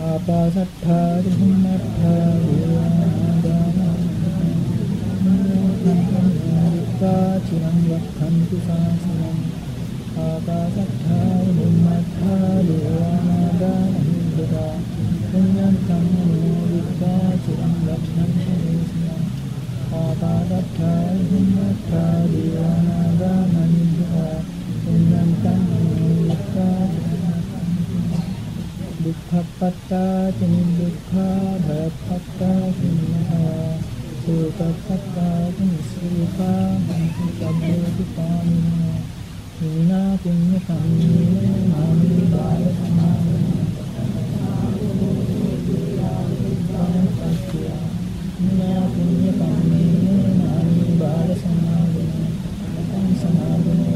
อาปาสัทธาทิมัทธาวิวานันนันทันติกาชินังวัคันตุสาสนังอาปาสัทธาทิมัทธาวิวาดานันตุตาพุญญังตังโนวิกาชินังวัคันตุสาสนังอาปาสัทธาทิมัทธาวิวาดานันตุตาพุญญังตังโนวิกา දුක්ඛප්පත්තා චිනිදුක්ඛා භයප්පත්තා චිනිහා සෝකප්පත්තා චිනිසුඛා සම්පේති පානිනා හිනා පුඤ්ඤ කම්මේ මාමි බාල සමාධි හිනා පුඤ්ඤ කම්මේ මාමි බාල සමාධි සමාධි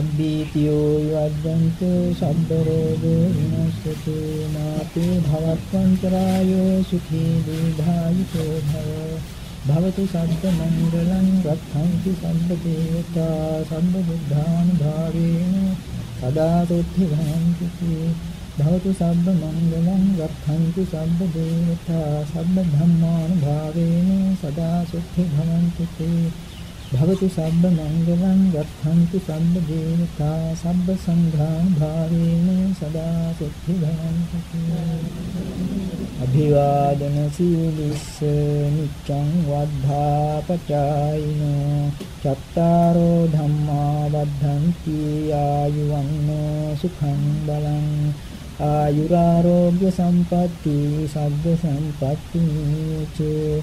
සබ්බීතියෝ යද්දන්තු සබ්බ රෝගෝ විනස්සතු මාතේ භවත්වන්තරායෝ සුඛී දීඝායුකෝ භව. භවතු සබ්බ මංගලං රක්ඛන්ති සබ්බ දේවතා සබ්බ බුද්ධාන භාවේන සදා සොත්ති භවන්ති භවතු සබ්බ මංගලං රක්ඛන්ති සබ්බ දේවතා සබ්බ ධම්මාන භාවේන සදා සොත්ති භවන්ති. භවතු සබ්බ මංගලං රක්ඛන්තු සම්බ දේවතා සබ්බ සංඝාන භාවේන සදා සුද්ධි භවන්තු අභිවාදන සීලිස්ස නිච්ඡං වද්ධා පචායින චත්තාරෝ ධම්මා වද්ධන්ති ආයුවන්නෝ සුඛං බලං ආයුරාෝග්‍ය සම්පatti සබ්බ සම්පatti චේ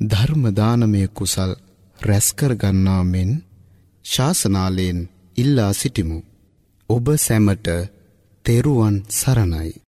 සලසාදීමෙන් ධර්මදානමය කුසල් රැස්කර ගන්නාමෙන් ශාසනාලයෙන් ඉල්ලා සිටිමු. ඔබ සැමට තෙරුවන් සරණයි.